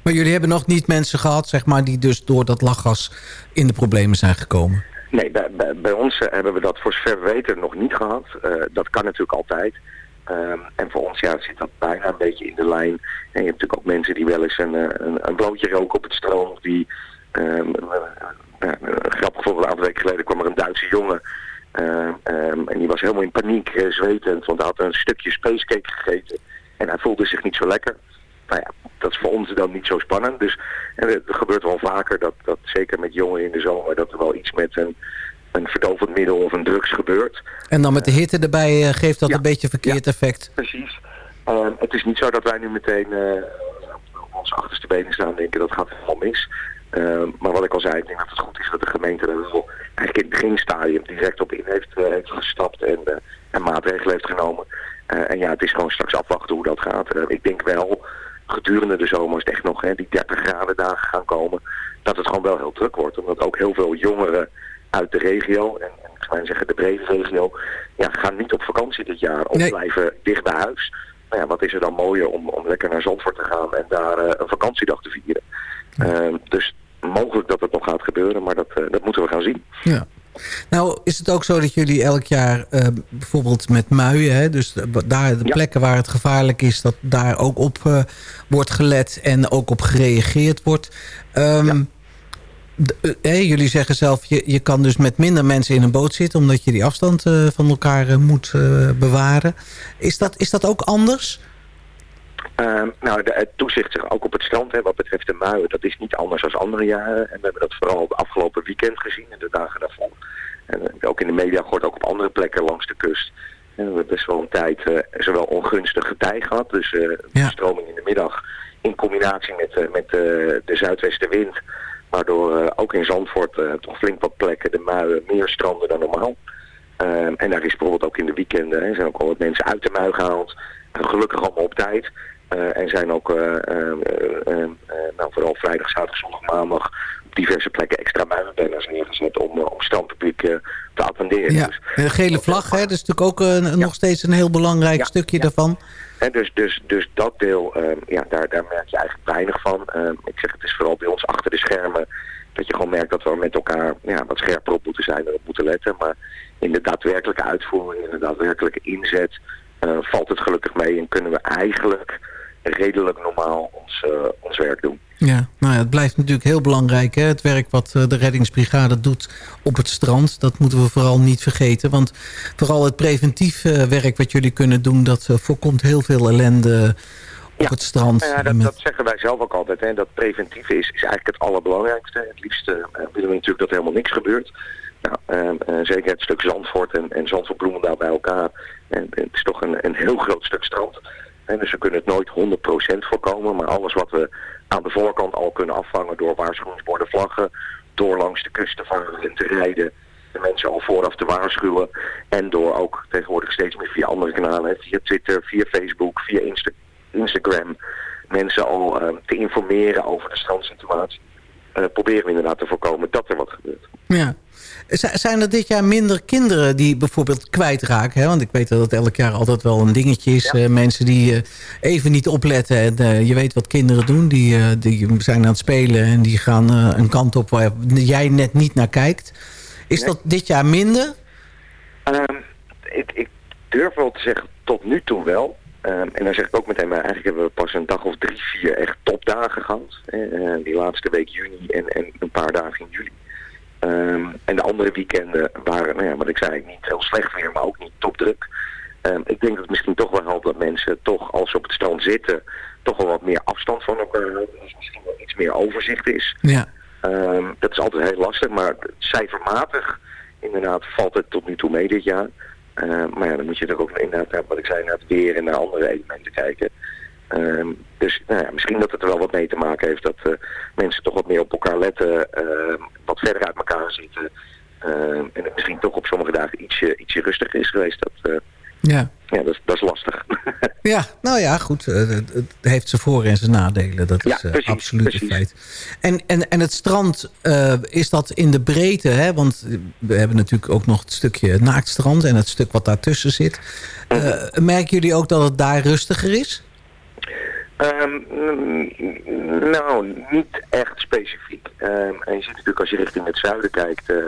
[SPEAKER 7] Maar jullie hebben nog niet mensen gehad zeg maar, die dus door dat lachgas in de problemen zijn gekomen?
[SPEAKER 9] Nee, bij, bij, bij ons eh, hebben we dat voor zover we weten nog niet gehad. Eh, dat kan natuurlijk altijd. Ehm, en voor ons ja, zit dat bijna een beetje in de lijn. En je hebt natuurlijk ook mensen die wel eens een, een, een blootje roken op het strand. Die, ehm, eh, eh, grappig voorbeeld, een aantal weken geleden kwam er een Duitse jongen. Ehm, ehm, en die was helemaal in paniek, eh, zwetend, want hij had een stukje spacecake gegeten. En hij voelde zich niet zo lekker. Nou ja, dat is voor ons dan niet zo spannend. Dus en het gebeurt wel vaker dat, dat zeker met jongeren in de zomer, dat er wel iets met een, een verdovend middel of een drugs gebeurt.
[SPEAKER 7] En dan met de hitte erbij eh, geeft dat een beetje verkeerd effect.
[SPEAKER 9] Precies. Ehm, het is niet zo dat wij nu meteen eh, op onze achterste benen staan en denken dat gaat helemaal mis. Ehm, maar wat ik al zei, ik denk dat het goed is dat de gemeente er wel eigenlijk in het beginstadium direct op in heeft, eh, heeft gestapt en, eh, en maatregelen heeft genomen. Eh, en ja, het is gewoon straks afwachten hoe dat gaat. Eh, ik denk wel, gedurende de zomer is het echt nog hè, die 30 graden dagen gaan komen, dat het gewoon wel heel druk wordt. Omdat ook heel veel jongeren uit de regio, en, en ik zou zeggen de brede regio, ja, gaan niet op vakantie dit jaar of
[SPEAKER 7] Nee.
[SPEAKER 9] blijven dicht bij huis. Nou ja, wat is er dan mooier om, om lekker naar Zandvoort te gaan en daar een vakantiedag te vieren. Ehm, dus mogelijk dat het nog gaat gebeuren, maar dat, eh, dat moeten we gaan zien.
[SPEAKER 7] Ja. Nou, is het ook zo dat jullie elk jaar eh, bijvoorbeeld met muien... Hè, dus de- daar de plekken waar het gevaarlijk is... dat daar ook op eh, wordt gelet en ook op gereageerd wordt. Hè, jullie zeggen zelf, je, je kan dus met minder mensen in een boot zitten... omdat je die afstand van elkaar moet bewaren. Is dat, is dat ook anders?
[SPEAKER 9] Ehm, nou, de, het toezicht zich ook op het strand, hè, wat betreft de muien, dat is niet anders dan andere jaren. En we hebben dat vooral het afgelopen weekend gezien en de dagen daarvoor. En eh, ook in de media gehoord, ook op andere plekken langs de kust. En we hebben best wel een tijd eh, zowel ongunstig getij gehad, dus
[SPEAKER 7] Ja.
[SPEAKER 9] stroming in de middag in combinatie met, met de zuidwestenwind. Waardoor ook in Zandvoort toch flink wat plekken de muien meer stranden dan normaal. Ehm, en daar is bijvoorbeeld ook in de weekenden, hè, zijn ook al wat mensen uit de mui gehaald. Gelukkig allemaal op tijd. Eh, en zijn ook, eh, eh, nou, vooral vrijdag, zaterdag, zondag, maandag, op diverse plekken extra muilenbanners neergezet om, om strandpubliek uh, te attenderen.
[SPEAKER 7] Ja,
[SPEAKER 9] Dus,
[SPEAKER 7] gele vlag, hè? dat is natuurlijk ook een, nog steeds een heel belangrijk
[SPEAKER 9] Ja,
[SPEAKER 7] stukje
[SPEAKER 9] ja.
[SPEAKER 7] daarvan.
[SPEAKER 9] Dus, dus, dus dat deel, ehm, ja, daar, daar merk je eigenlijk weinig van. Ehm, ik zeg, het is vooral bij ons achter de schermen dat je gewoon merkt dat we met elkaar ja, wat scherper op moeten zijn en op moeten letten. Maar in de daadwerkelijke uitvoering, in de daadwerkelijke inzet, valt het gelukkig mee en kunnen we eigenlijk redelijk normaal ons, eh, ons werk doen.
[SPEAKER 7] Ja, nou ja, het blijft natuurlijk heel belangrijk. Hè? Het werk wat eh, de reddingsbrigade doet op het strand. Dat moeten we vooral niet vergeten. Want vooral het preventief eh, werk wat jullie kunnen doen... dat voorkomt heel veel ellende op
[SPEAKER 9] Ja.
[SPEAKER 7] het strand.
[SPEAKER 9] Nou ja, dat, dat zeggen wij zelf ook altijd. Hè. Dat preventieve is, is eigenlijk het allerbelangrijkste. Het liefste willen we natuurlijk dat er helemaal niks gebeurt. Nou, ehm, eh, zeker het stuk Zandvoort en, en Zandvoort Bloemendaal bij elkaar. En, het is toch een, een heel groot stuk strand. Dus we kunnen het nooit 100% voorkomen. Maar alles wat we aan de voorkant al kunnen afvangen door waarschuwingsborden, vlaggen... door langs de kust te varen en te rijden... de mensen al vooraf te waarschuwen. En door ook tegenwoordig steeds meer via andere kanalen... via Twitter, via Facebook, via Insta Instagram... mensen al eh, te informeren over de strandsituatie. Eh, proberen we inderdaad te voorkomen dat er wat gebeurt.
[SPEAKER 7] Ja. Zijn er dit jaar minder kinderen die bijvoorbeeld kwijtraken? Hè? Want ik weet dat het elk jaar altijd wel een dingetje is. Eh, mensen die eh, even niet opletten. En, eh, je weet wat kinderen doen. Die, die zijn aan het spelen en die gaan een kant op waar jij net niet naar kijkt. Is
[SPEAKER 9] Nee.
[SPEAKER 7] dat dit jaar minder?
[SPEAKER 9] Ehm, ik, ik durf wel te zeggen tot nu toe wel. Ehm, en dan zeg ik ook meteen, maar eigenlijk hebben we pas een dag of drie, vier echt topdagen gehad. Eh, die laatste week juni en, en een paar dagen in juli. Ehm, en de andere weekenden waren, nou ja, wat ik zei, niet heel slecht weer, maar ook niet topdruk. Ehm, ik denk dat het misschien toch wel helpt dat mensen toch, als ze op het strand zitten, toch wel wat meer afstand van elkaar houden. Dus misschien wel iets meer overzicht is.
[SPEAKER 7] Ja.
[SPEAKER 9] Ehm, dat is altijd heel lastig, maar cijfermatig inderdaad valt het tot nu toe mee dit jaar. Maar ja, dan moet je toch ook inderdaad, wat ik zei, naar het weer en naar andere elementen kijken. Ehm, dus nou ja, misschien dat het er wel wat mee te maken heeft dat eh, mensen toch wat meer op elkaar letten, ehm, wat verder uit elkaar zitten. Ehm, en het misschien toch op sommige dagen ietsje, ietsje rustiger is geweest. Dat, eh,
[SPEAKER 7] Ja.
[SPEAKER 9] ja, dat, is- dat is lastig.
[SPEAKER 7] Ja, nou ja, goed. eh, Het, heeft zijn voor- en zijn nadelen. Dat is
[SPEAKER 9] precies,
[SPEAKER 7] absoluut
[SPEAKER 9] precies.
[SPEAKER 7] een feit. En, en, en het strand, is dat in de breedte? Hè? Want we hebben natuurlijk ook nog het stukje naaktstrand... en het stuk wat daartussen zit. Eh, merken jullie ook dat het daar rustiger is?
[SPEAKER 9] Ehm, nou, niet echt specifiek. Ehm, en je ziet natuurlijk als je richting het zuiden kijkt, eh,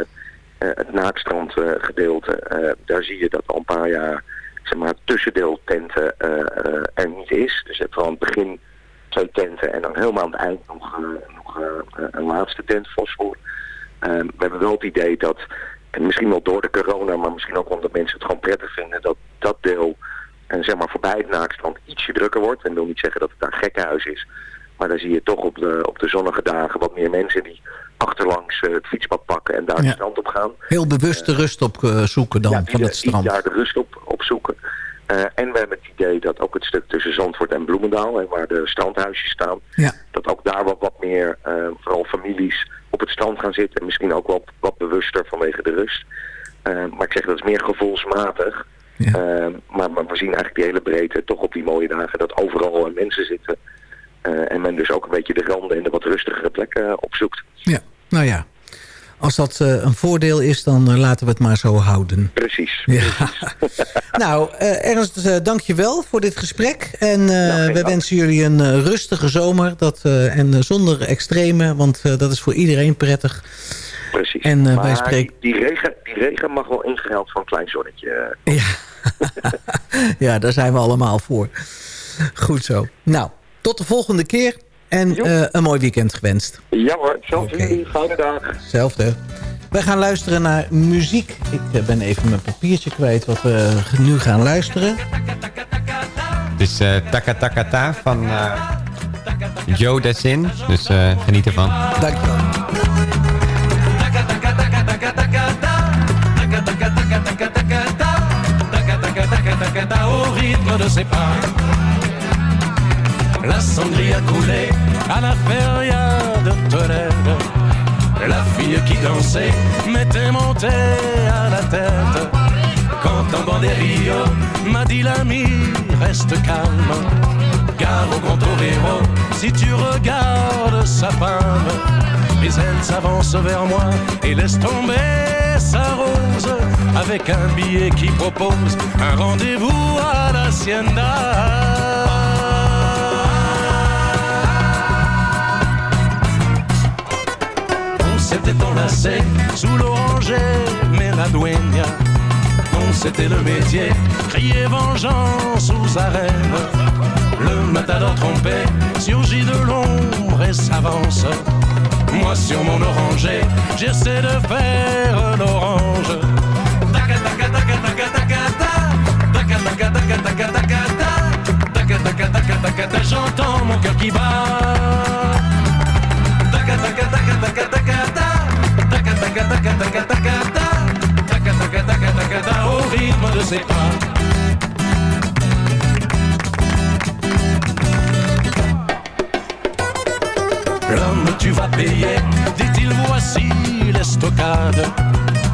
[SPEAKER 9] eh, het naakstrand eh, eh, daar zie je dat al een paar jaar zeg maar, tussendeel tenten er niet is. Dus je hebt vooral aan het begin twee tenten en dan helemaal aan het eind nog, een laatste tent, fosfor. Ehm, we hebben wel het idee dat, en misschien wel door de corona, maar misschien ook omdat mensen het gewoon prettig vinden, dat dat deel en zeg maar voorbij het naakstrand ietsje drukker wordt. En dat wil niet zeggen dat het daar gekkenhuis is. Maar dan zie je toch op de, op de zonnige dagen wat meer mensen die achterlangs eh, het fietspad pakken en daar
[SPEAKER 7] Ja.
[SPEAKER 9] het strand op gaan.
[SPEAKER 7] Heel bewust de rust op eh, zoeken dan
[SPEAKER 9] Ja,
[SPEAKER 7] van het strand.
[SPEAKER 9] daar de rust op, op zoeken. Eh, en we hebben het idee dat ook het stuk tussen Zandvoort en Bloemendaal, hè, waar de strandhuisjes staan,
[SPEAKER 7] Ja.
[SPEAKER 9] dat ook daar wat, wat meer, eh, vooral families, op het strand gaan zitten. En misschien ook wat, wat bewuster vanwege de rust. Eh, maar ik zeg dat is meer gevoelsmatig.
[SPEAKER 7] Ja.
[SPEAKER 9] Eh, maar, maar we zien eigenlijk die hele breedte toch op die mooie dagen dat overal eh, mensen zitten. Eh, en men dus ook een beetje de randen en de wat rustigere plekken eh, opzoekt.
[SPEAKER 7] Ja, nou ja. Als dat een voordeel is, dan laten we het maar zo houden.
[SPEAKER 9] Precies.
[SPEAKER 7] Ja. nou, Ernst, dank je wel voor dit gesprek. En
[SPEAKER 9] geen
[SPEAKER 7] we wensen jullie een rustige zomer. Dat, en zonder extreme, want dat is voor iedereen prettig.
[SPEAKER 9] Precies.
[SPEAKER 7] En, eh, spreken-
[SPEAKER 9] die, die regen, die regen mag wel ingehaald voor een klein zonnetje.
[SPEAKER 7] Ja. ja, daar zijn we allemaal voor. Goed zo. Nou, tot de volgende keer. En eh, een mooi weekend gewenst.
[SPEAKER 9] Ja hoor, zelfs
[SPEAKER 7] Oké.
[SPEAKER 9] jullie. Fijne dag.
[SPEAKER 7] Hetzelfde. Wij gaan luisteren naar muziek. Ik eh, ben even mijn papiertje kwijt wat we nu gaan luisteren.
[SPEAKER 10] Het is eh Taka Taka Ta van eh, Joe Dassin. Dus eh, geniet ervan.
[SPEAKER 7] Dankjewel.
[SPEAKER 6] De ses pas. La sangria coulait à la feria de Tolède. La fille qui dansait m'était montée à la tête. Quand un banderillo m'a dit l'ami, reste calme. Gare au grand torero, si tu regardes sa femme,
[SPEAKER 11] mais elle s'avance vers moi et laisse tomber sa rose avec un billet qui propose un rendez-vous à l'hacienda. On s'était enlacé sous l'oranger, mais la dueña, dont c'était le métier, criait vengeance aux arènes. Le matador trompé surgit de l'ombre et s'avance. Moi sur mon oranger, j'essaie de faire l'orange. J'entends mon cœur qui bat. Au rythme de ses pas. Tu vas payer, dit-il voici l'estocade.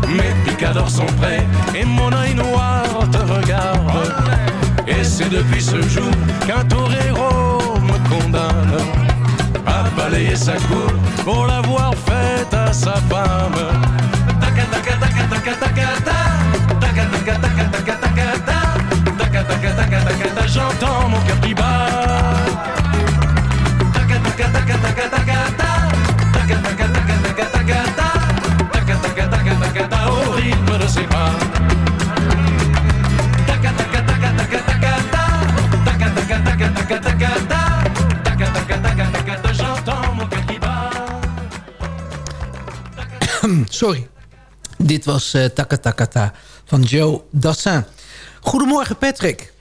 [SPEAKER 11] Mes picadors sont prêts et mon œil noir te regarde. Et c'est depuis ce jour qu'un torero me condamne à balayer sa cour pour l'avoir faite à sa femme. J'entends mon cœur
[SPEAKER 7] Sorry. Dit was eh Taka Taka Ta van Joe Dassin. Goedemorgen Patrick.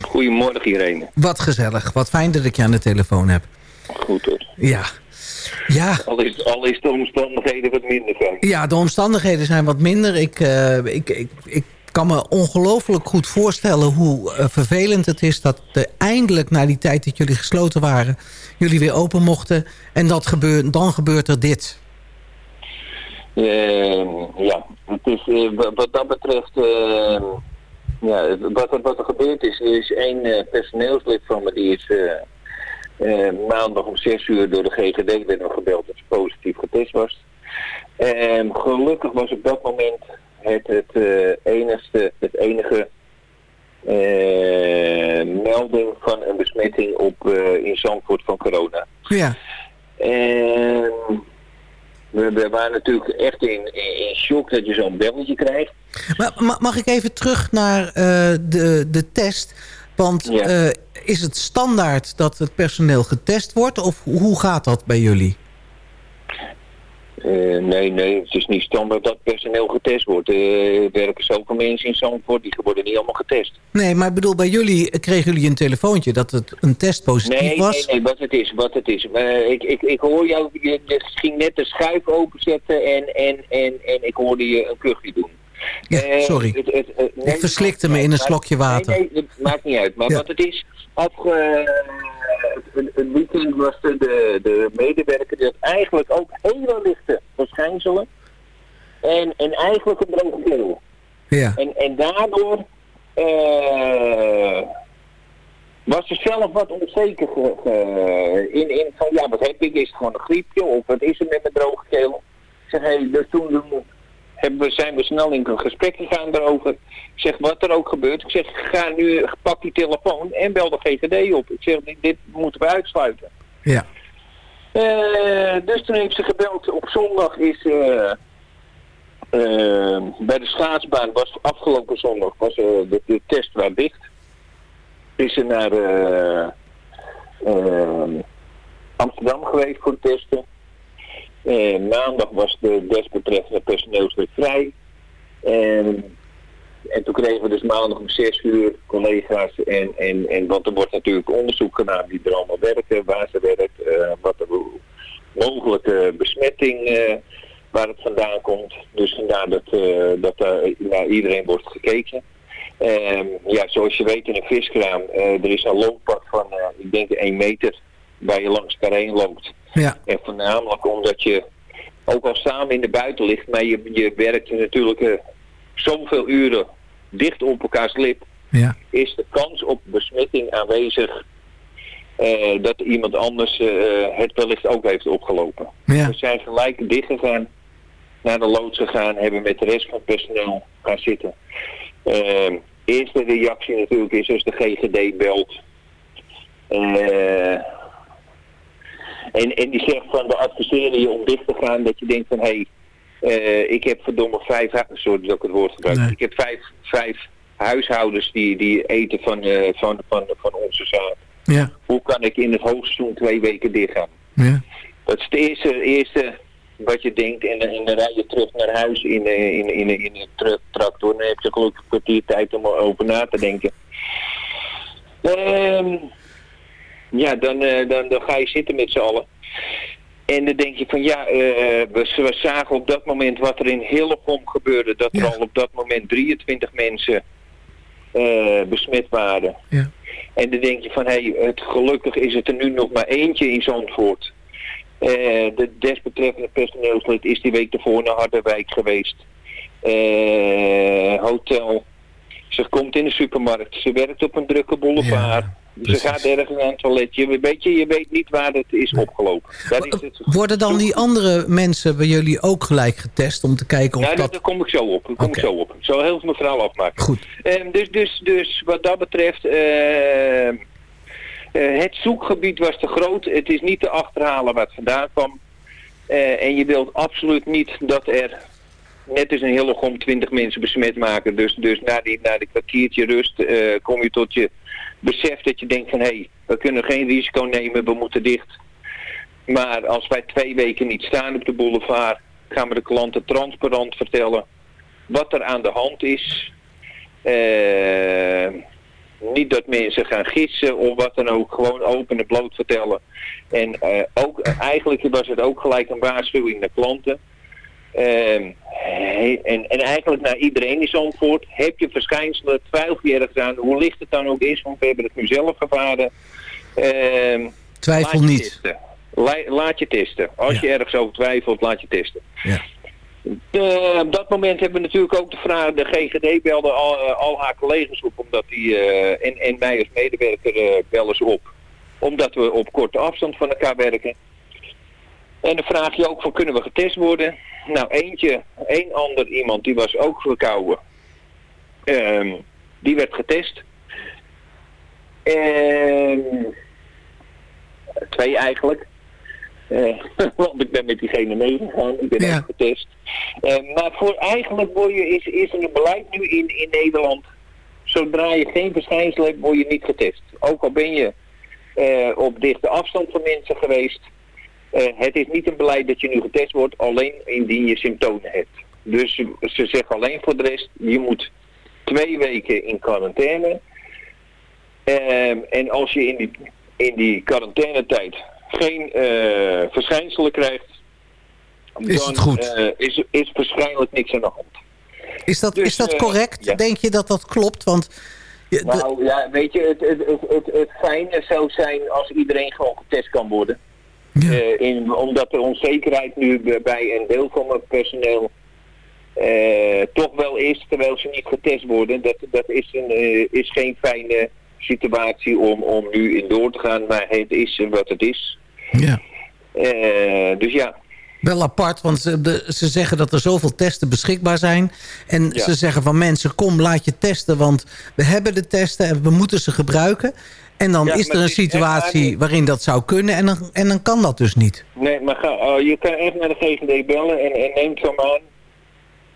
[SPEAKER 12] Goedemorgen Irene.
[SPEAKER 7] Wat gezellig. Wat fijn dat ik je aan de telefoon heb.
[SPEAKER 12] Goed hoor.
[SPEAKER 7] Ja. Ja.
[SPEAKER 12] Al is, al is de omstandigheden wat minder.
[SPEAKER 7] Ja, de omstandigheden zijn wat minder. Ik, eh, ik, ik, ik kan me ongelooflijk goed voorstellen hoe eh, vervelend het is... dat er eindelijk na die tijd dat jullie gesloten waren... jullie weer open mochten. En dat gebeurt, dan gebeurt er dit.
[SPEAKER 12] Ehm, ja, het is, eh, wa- wat dat betreft, ehm, ja, wat, er- wat er gebeurd is, er is één personeelslid van me die is maandag om zes uur door de GGD werd nog gebeld dat ze positief getest was. En gelukkig was op dat moment het, het, eh, enigste, het enige eh, melding van een besmetting op, eh, in Zandvoort van corona.
[SPEAKER 7] Ja.
[SPEAKER 12] En we, we waren natuurlijk echt in, in, shock dat je zo'n belletje krijgt.
[SPEAKER 7] Maar ma- mag ik even terug naar eh, de, de test? Want eh, is het standaard dat het personeel getest wordt? Of hoe gaat dat bij jullie?
[SPEAKER 12] Eh, nee, nee, het is niet standaard dat personeel getest wordt. Eh, Er werken zoveel mensen in Zandvoort, die worden niet allemaal getest.
[SPEAKER 7] Nee, maar ik bedoel, bij jullie eh, kregen jullie een telefoontje dat het een test positief
[SPEAKER 12] Nee,
[SPEAKER 7] was.
[SPEAKER 12] nee, nee, wat het is, wat het is. Ik, ik, ik hoor jou, je, je ging net de schuif openzetten en, en, en, en ik hoorde je een kuchje doen.
[SPEAKER 7] Ja, sorry.
[SPEAKER 12] het- het- het- nee,
[SPEAKER 7] ik verslikte me in een slokje water.
[SPEAKER 12] Nee, nee, het maakt niet uit. Maar
[SPEAKER 7] Ja.
[SPEAKER 12] wat het is, afge, het, het weekend was de, de, de medewerker die had eigenlijk ook hele lichte verschijnselen. En, en eigenlijk een droge keel.
[SPEAKER 7] Ja.
[SPEAKER 12] En, en daardoor eh, was ze zelf wat onzeker in, in van ja, wat heb ik? Is het gewoon een griepje of wat is er met mijn droge keel? Ik zeg, hey, dus toen hebben we, zijn we snel in een gesprek gegaan daarover. Ik zeg, wat er ook gebeurt. Ik zeg, ga nu, pak die telefoon en bel de GGD op. Ik zeg, dit, dit moeten we uitsluiten.
[SPEAKER 7] Ja.
[SPEAKER 12] Eh, dus toen heeft ze gebeld. Op zondag is eh, eh, bij de schaatsbaan, was afgelopen zondag, was de, de test waar dicht. Is ze naar Amsterdam geweest voor de testen. Eh, maandag was de desbetreffende personeelslid vrij. En, en toen kregen we dus maandag om 6 uur collega's en, en, en want er wordt natuurlijk onderzoek gedaan wie er allemaal werken, waar ze werkt, eh, wat er mogelijke besmetting eh, waar het vandaan komt. Dus vandaar dat, dat naar iedereen wordt gekeken. Ehm, ja, zoals je weet in een viskraam, er is een looppad van, ik denk 1 meter, waar je langs elkaar heen loopt.
[SPEAKER 7] Ja.
[SPEAKER 12] En voornamelijk omdat je ook al samen in de buiten ligt, maar je, je werkt natuurlijk eh, zoveel uren dicht op elkaars lip,
[SPEAKER 7] Ja.
[SPEAKER 12] is de kans op besmetting aanwezig eh, dat iemand anders eh, het wellicht ook heeft opgelopen.
[SPEAKER 7] Ja.
[SPEAKER 12] We zijn gelijk dichtgegaan, naar de loods gegaan, hebben met de rest van het personeel gaan zitten. Ehm, eerste reactie natuurlijk is als de GGD belt. Eh, en, en die zegt van we adviseren je om dicht te gaan dat je denkt van hé, hey, ik heb verdomme vijf, sorry dat ik het woord gebruik,
[SPEAKER 7] Nee.
[SPEAKER 12] ik heb vijf, vijf huishoudens die, die eten van, eh, van, van, van onze zaak.
[SPEAKER 7] Ja.
[SPEAKER 12] Hoe kan ik in het hoogseizoen twee weken dicht gaan?
[SPEAKER 7] Ja.
[SPEAKER 12] Dat is het eerste, eerste wat je denkt en, dan- en dan rij je terug naar huis in, eh, in, in, in, in een tra- tractor. Dan heb je gelukkig een kwartier tijd om over na te denken. Ehm, ja, dan, eh, dan, dan ga je zitten met z'n allen. En dan denk je van ja, eh, we, we zagen op dat moment wat er in Hillegom gebeurde. Dat er al op dat moment 23 mensen eh, besmet waren.
[SPEAKER 7] Ja.
[SPEAKER 12] En dan denk je van, hé, hey, het, gelukkig is het er nu nog maar eentje in Zandvoort. De desbetreffende personeelslid is die week ervoor naar Harderwijk geweest. Hotel. Ze komt in de supermarkt. Ze werkt op een drukke boulevard. Ze gaat ergens aan het toilet. Je weet, je, je weet niet waar het is opgelopen. Dat is het.
[SPEAKER 7] Worden dan die andere mensen bij jullie ook gelijk getest om te kijken of
[SPEAKER 12] Ja,
[SPEAKER 7] dat...
[SPEAKER 12] daar kom ik zo op. Daar kom ik zo op. Ik zal heel veel mijn verhaal afmaken.
[SPEAKER 7] Goed.
[SPEAKER 12] Ehm, dus, dus, dus wat dat betreft, ehm, eh, het zoekgebied was te groot. Het is niet te achterhalen wat vandaan kwam. Eh, en je wilt absoluut niet dat er net als een Hillegom 20 mensen besmet maken. Dus, dus na, die, na die kwartiertje rust eh, kom je tot je besef dat je denkt van... hé, hey, we kunnen geen risico nemen, we moeten dicht. Maar als wij twee weken niet staan op de boulevard... gaan we de klanten transparant vertellen wat er aan de hand is. Eh, niet dat mensen gaan gissen of wat dan ook. Gewoon open en bloot vertellen. En eh, ook, eigenlijk was het ook gelijk een waarschuwing naar klanten. Ehm, he- en, en eigenlijk naar iedereen in Zandvoort. Heb je verschijnselen, twijfel je ergens aan, hoe licht het dan ook is, want we hebben het nu zelf ervaren. Ehm,
[SPEAKER 7] Twijfel
[SPEAKER 12] laat
[SPEAKER 7] niet.
[SPEAKER 12] La- laat je testen. Als je ergens over twijfelt, laat je testen.
[SPEAKER 7] Ja.
[SPEAKER 12] Eh, op dat moment hebben we natuurlijk ook de vraag, de GGD belde al, eh, al haar collega's op, omdat die, eh, en, en mij als medewerker eh, bellen ze op. Omdat we op korte afstand van elkaar werken. En dan vraag je ook van, kunnen we getest worden? Nou, eentje, één ander iemand, die was ook verkouden. Ehm, die werd getest. Ehm, twee eigenlijk. Eh, want ik ben met diegene meegegaan, ik ben ook getest. Eh, maar voor eigenlijk word je, is, is er een beleid nu in, in Nederland. Zodra je geen verschijnsel hebt, word je niet getest. Ook al ben je eh, op dichte afstand van mensen geweest. Eh, het is niet een beleid dat je nu getest wordt, alleen indien je symptomen hebt. Dus ze, ze zeggen alleen voor de rest, je moet twee weken in quarantaine. Ehm, en als je in die, in die quarantainetijd geen eh, verschijnselen krijgt,
[SPEAKER 7] Is
[SPEAKER 12] dan
[SPEAKER 7] het goed?
[SPEAKER 12] eh, is, is waarschijnlijk niks aan de hand.
[SPEAKER 7] Is dat,
[SPEAKER 12] Dus,
[SPEAKER 7] is dat correct?
[SPEAKER 12] ja.
[SPEAKER 7] Denk je dat dat klopt? Want
[SPEAKER 12] Nou ja, weet je, het, het, het, het, het fijne zou zijn als iedereen gewoon getest kan worden. Eh, in, omdat de onzekerheid nu bij een deel van het personeel eh, toch wel is, terwijl ze niet getest worden. Dat, dat is, een, eh, is geen fijne situatie om, om nu in door te gaan, maar het is wat het is.
[SPEAKER 7] Ja.
[SPEAKER 12] Dus ja,
[SPEAKER 7] Wel apart, want ze, de- ze zeggen dat er zoveel testen beschikbaar zijn. En
[SPEAKER 12] Ja.
[SPEAKER 7] ze zeggen van mensen, kom laat je testen, want we hebben de testen en we moeten ze gebruiken. En dan
[SPEAKER 12] Ja,
[SPEAKER 7] is er een situatie
[SPEAKER 12] waar-
[SPEAKER 7] waarin dat zou kunnen en dan, en dan kan dat dus niet.
[SPEAKER 12] Nee, maar ga, oh, je kan echt naar de GGD bellen en, en neemt zo maar aan.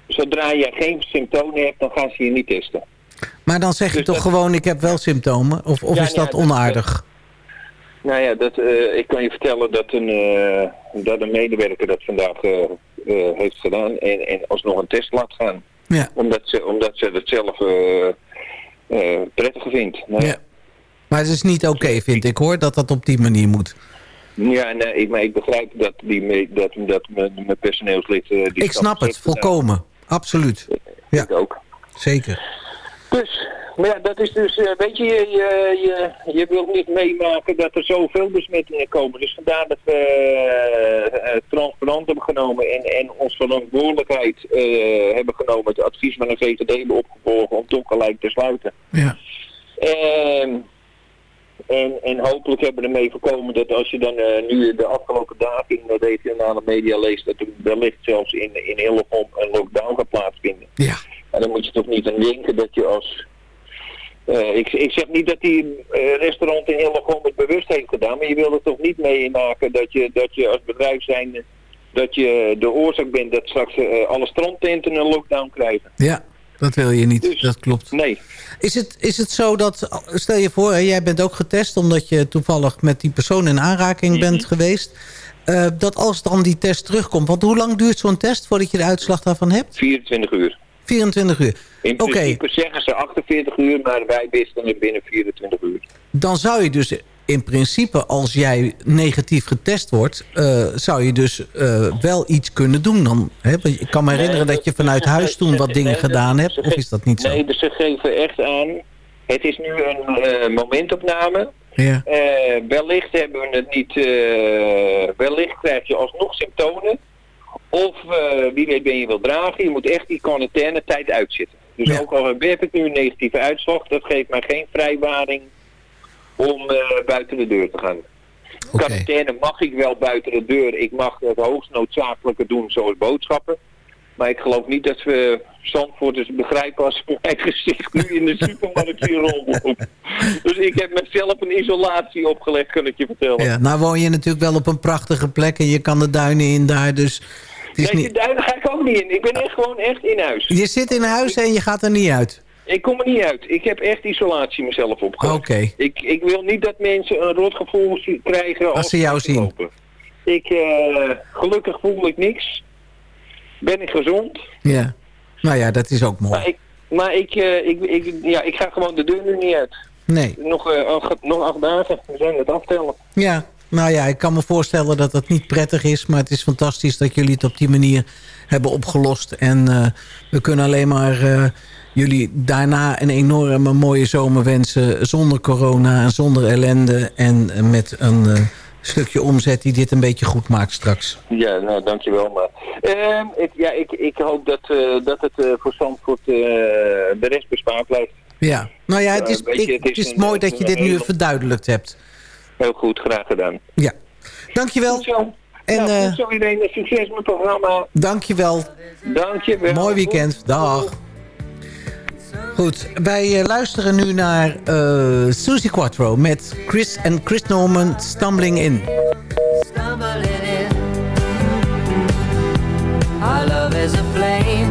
[SPEAKER 12] Zodra je geen symptomen hebt, dan gaan ze je niet testen.
[SPEAKER 7] Maar dan zeg je
[SPEAKER 12] Dus
[SPEAKER 7] toch
[SPEAKER 12] dat-
[SPEAKER 7] gewoon, ik heb wel symptomen? Of, of
[SPEAKER 12] Ja,
[SPEAKER 7] is dat
[SPEAKER 12] dat-
[SPEAKER 7] onaardig?
[SPEAKER 12] Nou ja, dat, eh, ik kan je vertellen dat een, eh, dat een medewerker dat vandaag eh, heeft gedaan en, en alsnog een test laat gaan.
[SPEAKER 7] Ja.
[SPEAKER 12] Omdat, ze, omdat ze het zelf prettiger vindt. Nou, ja.
[SPEAKER 7] Maar het is niet oké, vind ik hoor, dat dat op die manier moet.
[SPEAKER 12] Ja, nee, ik, maar ik begrijp dat, die, dat, dat mijn, mijn personeelslid... eh, die
[SPEAKER 7] Ik snap het, volkomen. Absoluut. Ja.
[SPEAKER 12] Ik ook.
[SPEAKER 7] Zeker.
[SPEAKER 12] Dus, maar ja, dat is dus, eh, weet je, je, je, je, wilt niet meemaken dat er zoveel besmettingen komen. Dus vandaar dat we eh, transparant hebben genomen en, en ons verantwoordelijkheid hebben genomen. Het advies van een VVD hebben opgevolgd om toch gelijk te sluiten.
[SPEAKER 7] Ja.
[SPEAKER 12] Ehm, En, en hopelijk hebben we ermee voorkomen dat als je dan eh, nu de afgelopen dagen in de regionale media leest, dat er wellicht zelfs in, in Hillegom een lockdown gaat plaatsvinden.
[SPEAKER 7] Ja.
[SPEAKER 12] En dan moet je toch niet aan denken dat je als... eh, ik, ik zeg niet dat die eh, restaurant in Hillegom het bewust heeft gedaan, maar je wil er toch niet meemaken dat je, dat je als bedrijf zijn dat je de oorzaak bent dat straks alle strandtenten een lockdown krijgen.
[SPEAKER 7] Ja, dat wil je niet. dat klopt.
[SPEAKER 12] Nee.
[SPEAKER 7] Is het, is het zo dat, stel je voor, hè, jij bent ook getest... omdat je toevallig met die persoon in aanraking
[SPEAKER 12] Mhm.
[SPEAKER 7] bent geweest... eh, dat als dan die test terugkomt... want hoe lang duurt zo'n test voordat je de uitslag daarvan hebt?
[SPEAKER 12] 24 uur.
[SPEAKER 7] 24 uur.
[SPEAKER 12] In
[SPEAKER 7] Oké.
[SPEAKER 12] principe zeggen ze 48 uur, maar wij wisten het binnen 24 uur.
[SPEAKER 7] Dan zou je dus in principe, als jij negatief getest wordt... eh, zou je dus eh, wel iets kunnen doen dan. Hè? Ik kan me herinneren dat je vanuit huis toen wat dingen gedaan hebt. Of is dat niet zo?
[SPEAKER 12] Nee, dus ze geven echt aan. Het is nu een eh, momentopname.
[SPEAKER 7] Ja.
[SPEAKER 12] Wellicht hebben we het niet. wellicht krijg je alsnog symptomen. Of wie weet ben je wel dragen. Je moet echt die quarantaine tijd uitzitten. Dus ook al heb ik nu een negatieve uitslag, dat geeft mij geen vrijwaring om eh, buiten de deur te gaan. Quarantaine mag ik wel buiten de deur. Ik mag het hoogst noodzakelijke doen, zoals boodschappen. Maar ik geloof niet dat we Zandvoorters begrijpen als mijn gezicht nu in de supermarkt hier rondlopen. Dus ik heb mezelf een isolatie opgelegd, kan ik je vertellen.
[SPEAKER 7] Ja, nou woon je natuurlijk wel op een prachtige plek... en je kan de duinen in daar, dus... Het is
[SPEAKER 12] nee,
[SPEAKER 7] niet...
[SPEAKER 12] de duinen ga ik ook niet in. Ik ben echt gewoon echt in huis.
[SPEAKER 7] Je zit in huis en je gaat er niet uit.
[SPEAKER 12] Ik kom er niet uit. Ik heb echt isolatie mezelf opgelegd.
[SPEAKER 7] Oké.
[SPEAKER 12] Ik, ik wil niet dat mensen een rot gevoel krijgen
[SPEAKER 7] Als ze jou zien.
[SPEAKER 12] lopen. Ik, eh, gelukkig voel ik niks. Ben ik gezond.
[SPEAKER 7] Ja. Nou ja, dat is ook mooi.
[SPEAKER 12] Maar ik, maar ik, eh, ik, ik, ja, ik ga gewoon de deur nu niet uit.
[SPEAKER 7] Nee.
[SPEAKER 12] Nog, eh, acht, nog acht dagen. We zijn het aftellen.
[SPEAKER 7] Ja, nou ja, ik kan me voorstellen dat dat niet prettig is... maar het is fantastisch dat jullie het op die manier hebben opgelost. En we kunnen alleen maar jullie daarna een enorme mooie zomer wensen... zonder corona en zonder ellende... en met een eh, stukje omzet die dit een beetje goed maakt straks.
[SPEAKER 12] Ja, nou, dankjewel. Maar, Ehm, het, ja, ik, ik hoop dat, eh, dat het eh, voor Zandvoort de rest bespaard blijft.
[SPEAKER 7] Ja, nou ja, het is,
[SPEAKER 12] je,
[SPEAKER 7] ik-
[SPEAKER 12] het
[SPEAKER 7] het
[SPEAKER 12] is een-
[SPEAKER 7] mooi dat je dit nu verduidelijkt hebt.
[SPEAKER 12] Heel goed, graag gedaan.
[SPEAKER 7] Ja, dankjewel. En,
[SPEAKER 12] nou, goed zo iedereen. Succes met het programma.
[SPEAKER 7] Dankjewel.
[SPEAKER 12] Dankjewel.
[SPEAKER 7] Mooi weekend. Dag. Goed, wij eh, luisteren nu naar eh Susie Quattro met Chris en Chris Norman Stumbling In.
[SPEAKER 6] love a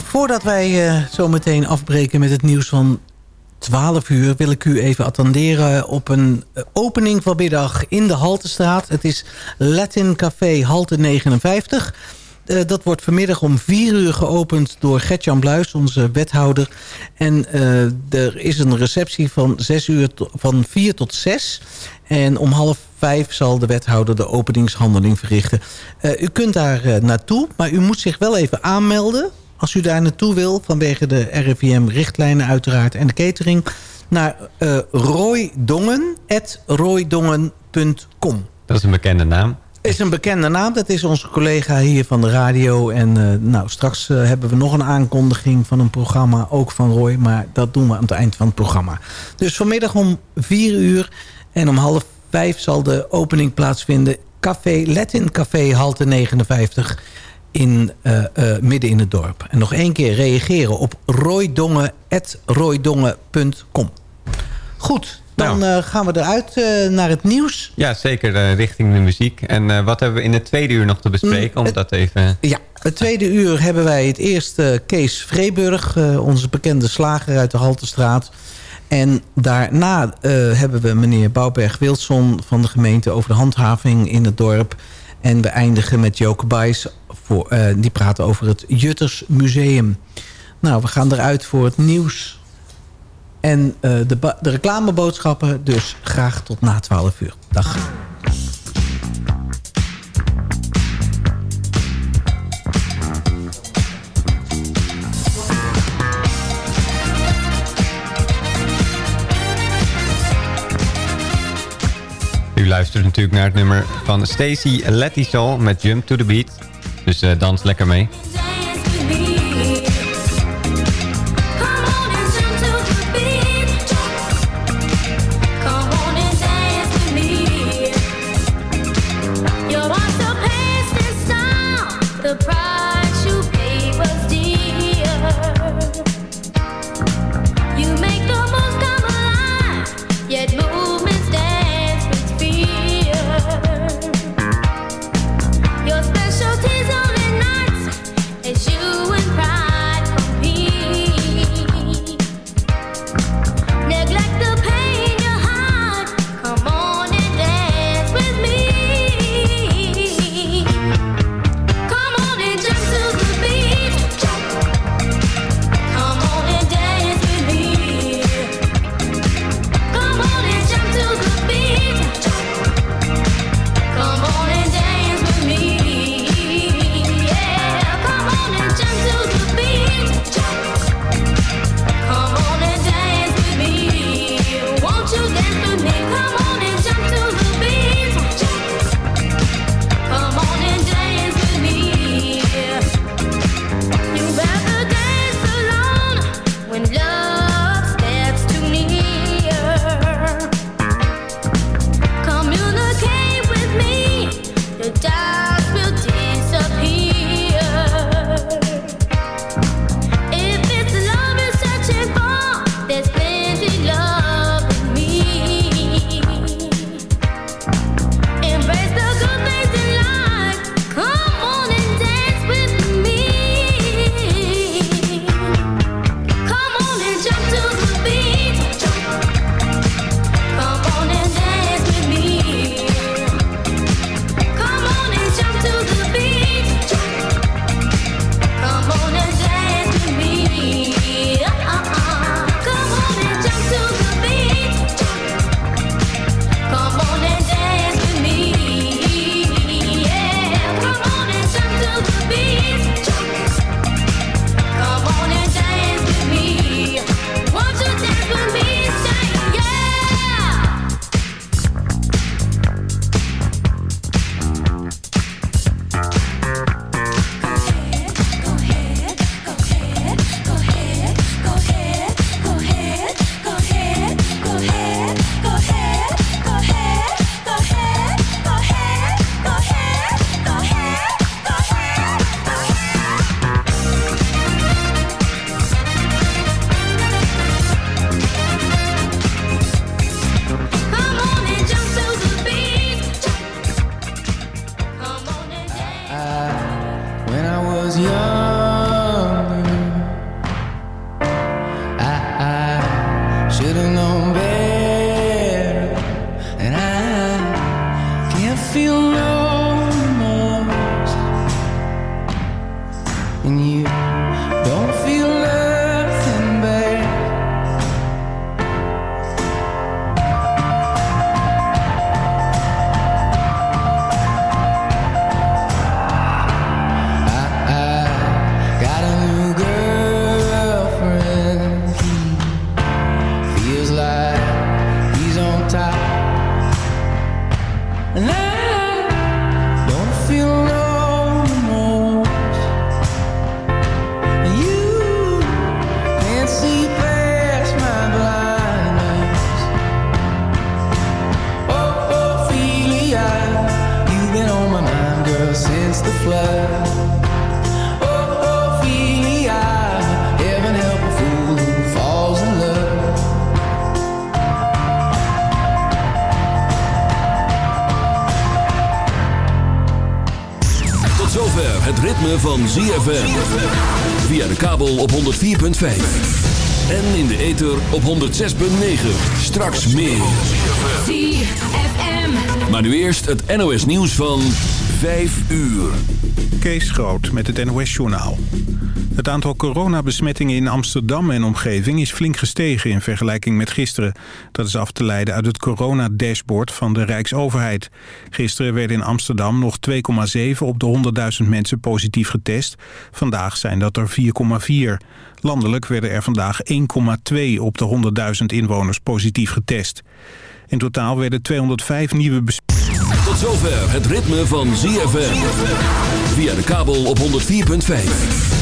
[SPEAKER 7] Voordat wij uh, zo meteen afbreken met het nieuws van 12 uur... wil ik u even attenderen op een eh, opening vanmiddag in de Haltestraat. Het is Latin Café Halte 59... Uh, dat wordt vanmiddag om 4 uur geopend door Gertjan Bluis, onze wethouder. En uh, er is een receptie van, 6 uur van 4 tot 6. En om half vijf zal de wethouder de openingshandeling verrichten. U kunt daar naartoe, maar u moet zich wel even aanmelden als u daar naartoe wil, vanwege de RIVM-richtlijnen uiteraard en de catering... naar uh, rooidongen.rooidongen.com.
[SPEAKER 10] Dat is een bekende naam.
[SPEAKER 7] is een bekende naam. Dat is onze collega hier van de radio. En uh, nou, straks uh, hebben we nog een aankondiging van een programma, ook van Roy. Maar dat doen we aan het eind van het programma. Dus vanmiddag om 4 uur en om half vijf zal de opening plaatsvinden. Café Latin Café Halte 59 in, uh, uh, midden in het dorp. En nog één keer reageren op rooidongen.rooidongen.com. Goed, dan nou. uh, gaan we eruit naar het nieuws.
[SPEAKER 10] Ja, zeker richting de muziek. En wat hebben we in het tweede uur nog te bespreken? Om
[SPEAKER 7] het,
[SPEAKER 10] dat even...
[SPEAKER 7] Ja, het tweede uur hebben wij het eerste Kees Vreeburg... onze bekende slager uit de Haltestraat... En daarna hebben we meneer Bouwberg-Wilson van de gemeente... over de handhaving in het dorp... En we eindigen met Joke Bijs. Voor, uh, die praten over het Jutters Museum. Nou, we gaan eruit voor het nieuws. En uh, de, de reclameboodschappen. Dus graag tot na 12 uur. Dag.
[SPEAKER 10] U luistert natuurlijk naar het nummer van Stacy Lettisol met Jump to the Beat. Dus uh, dans lekker mee.
[SPEAKER 1] Op 106.9. Straks meer. Maar nu eerst het NOS nieuws van 5 uur.
[SPEAKER 2] Kees Groot met het NOS-journaal. Het aantal coronabesmettingen in Amsterdam en omgeving is flink gestegen in vergelijking met gisteren. Dat is af te leiden uit het coronadashboard van de Rijksoverheid. Gisteren werden in Amsterdam nog 2,7 op de 100.000 mensen positief getest. Vandaag zijn dat er 4,4. Landelijk werden er vandaag 1,2 op de 100.000 inwoners positief getest. In totaal werden 205 nieuwe besmettingen.
[SPEAKER 1] Tot zover het ritme van ZFM. Via de kabel op 104.5.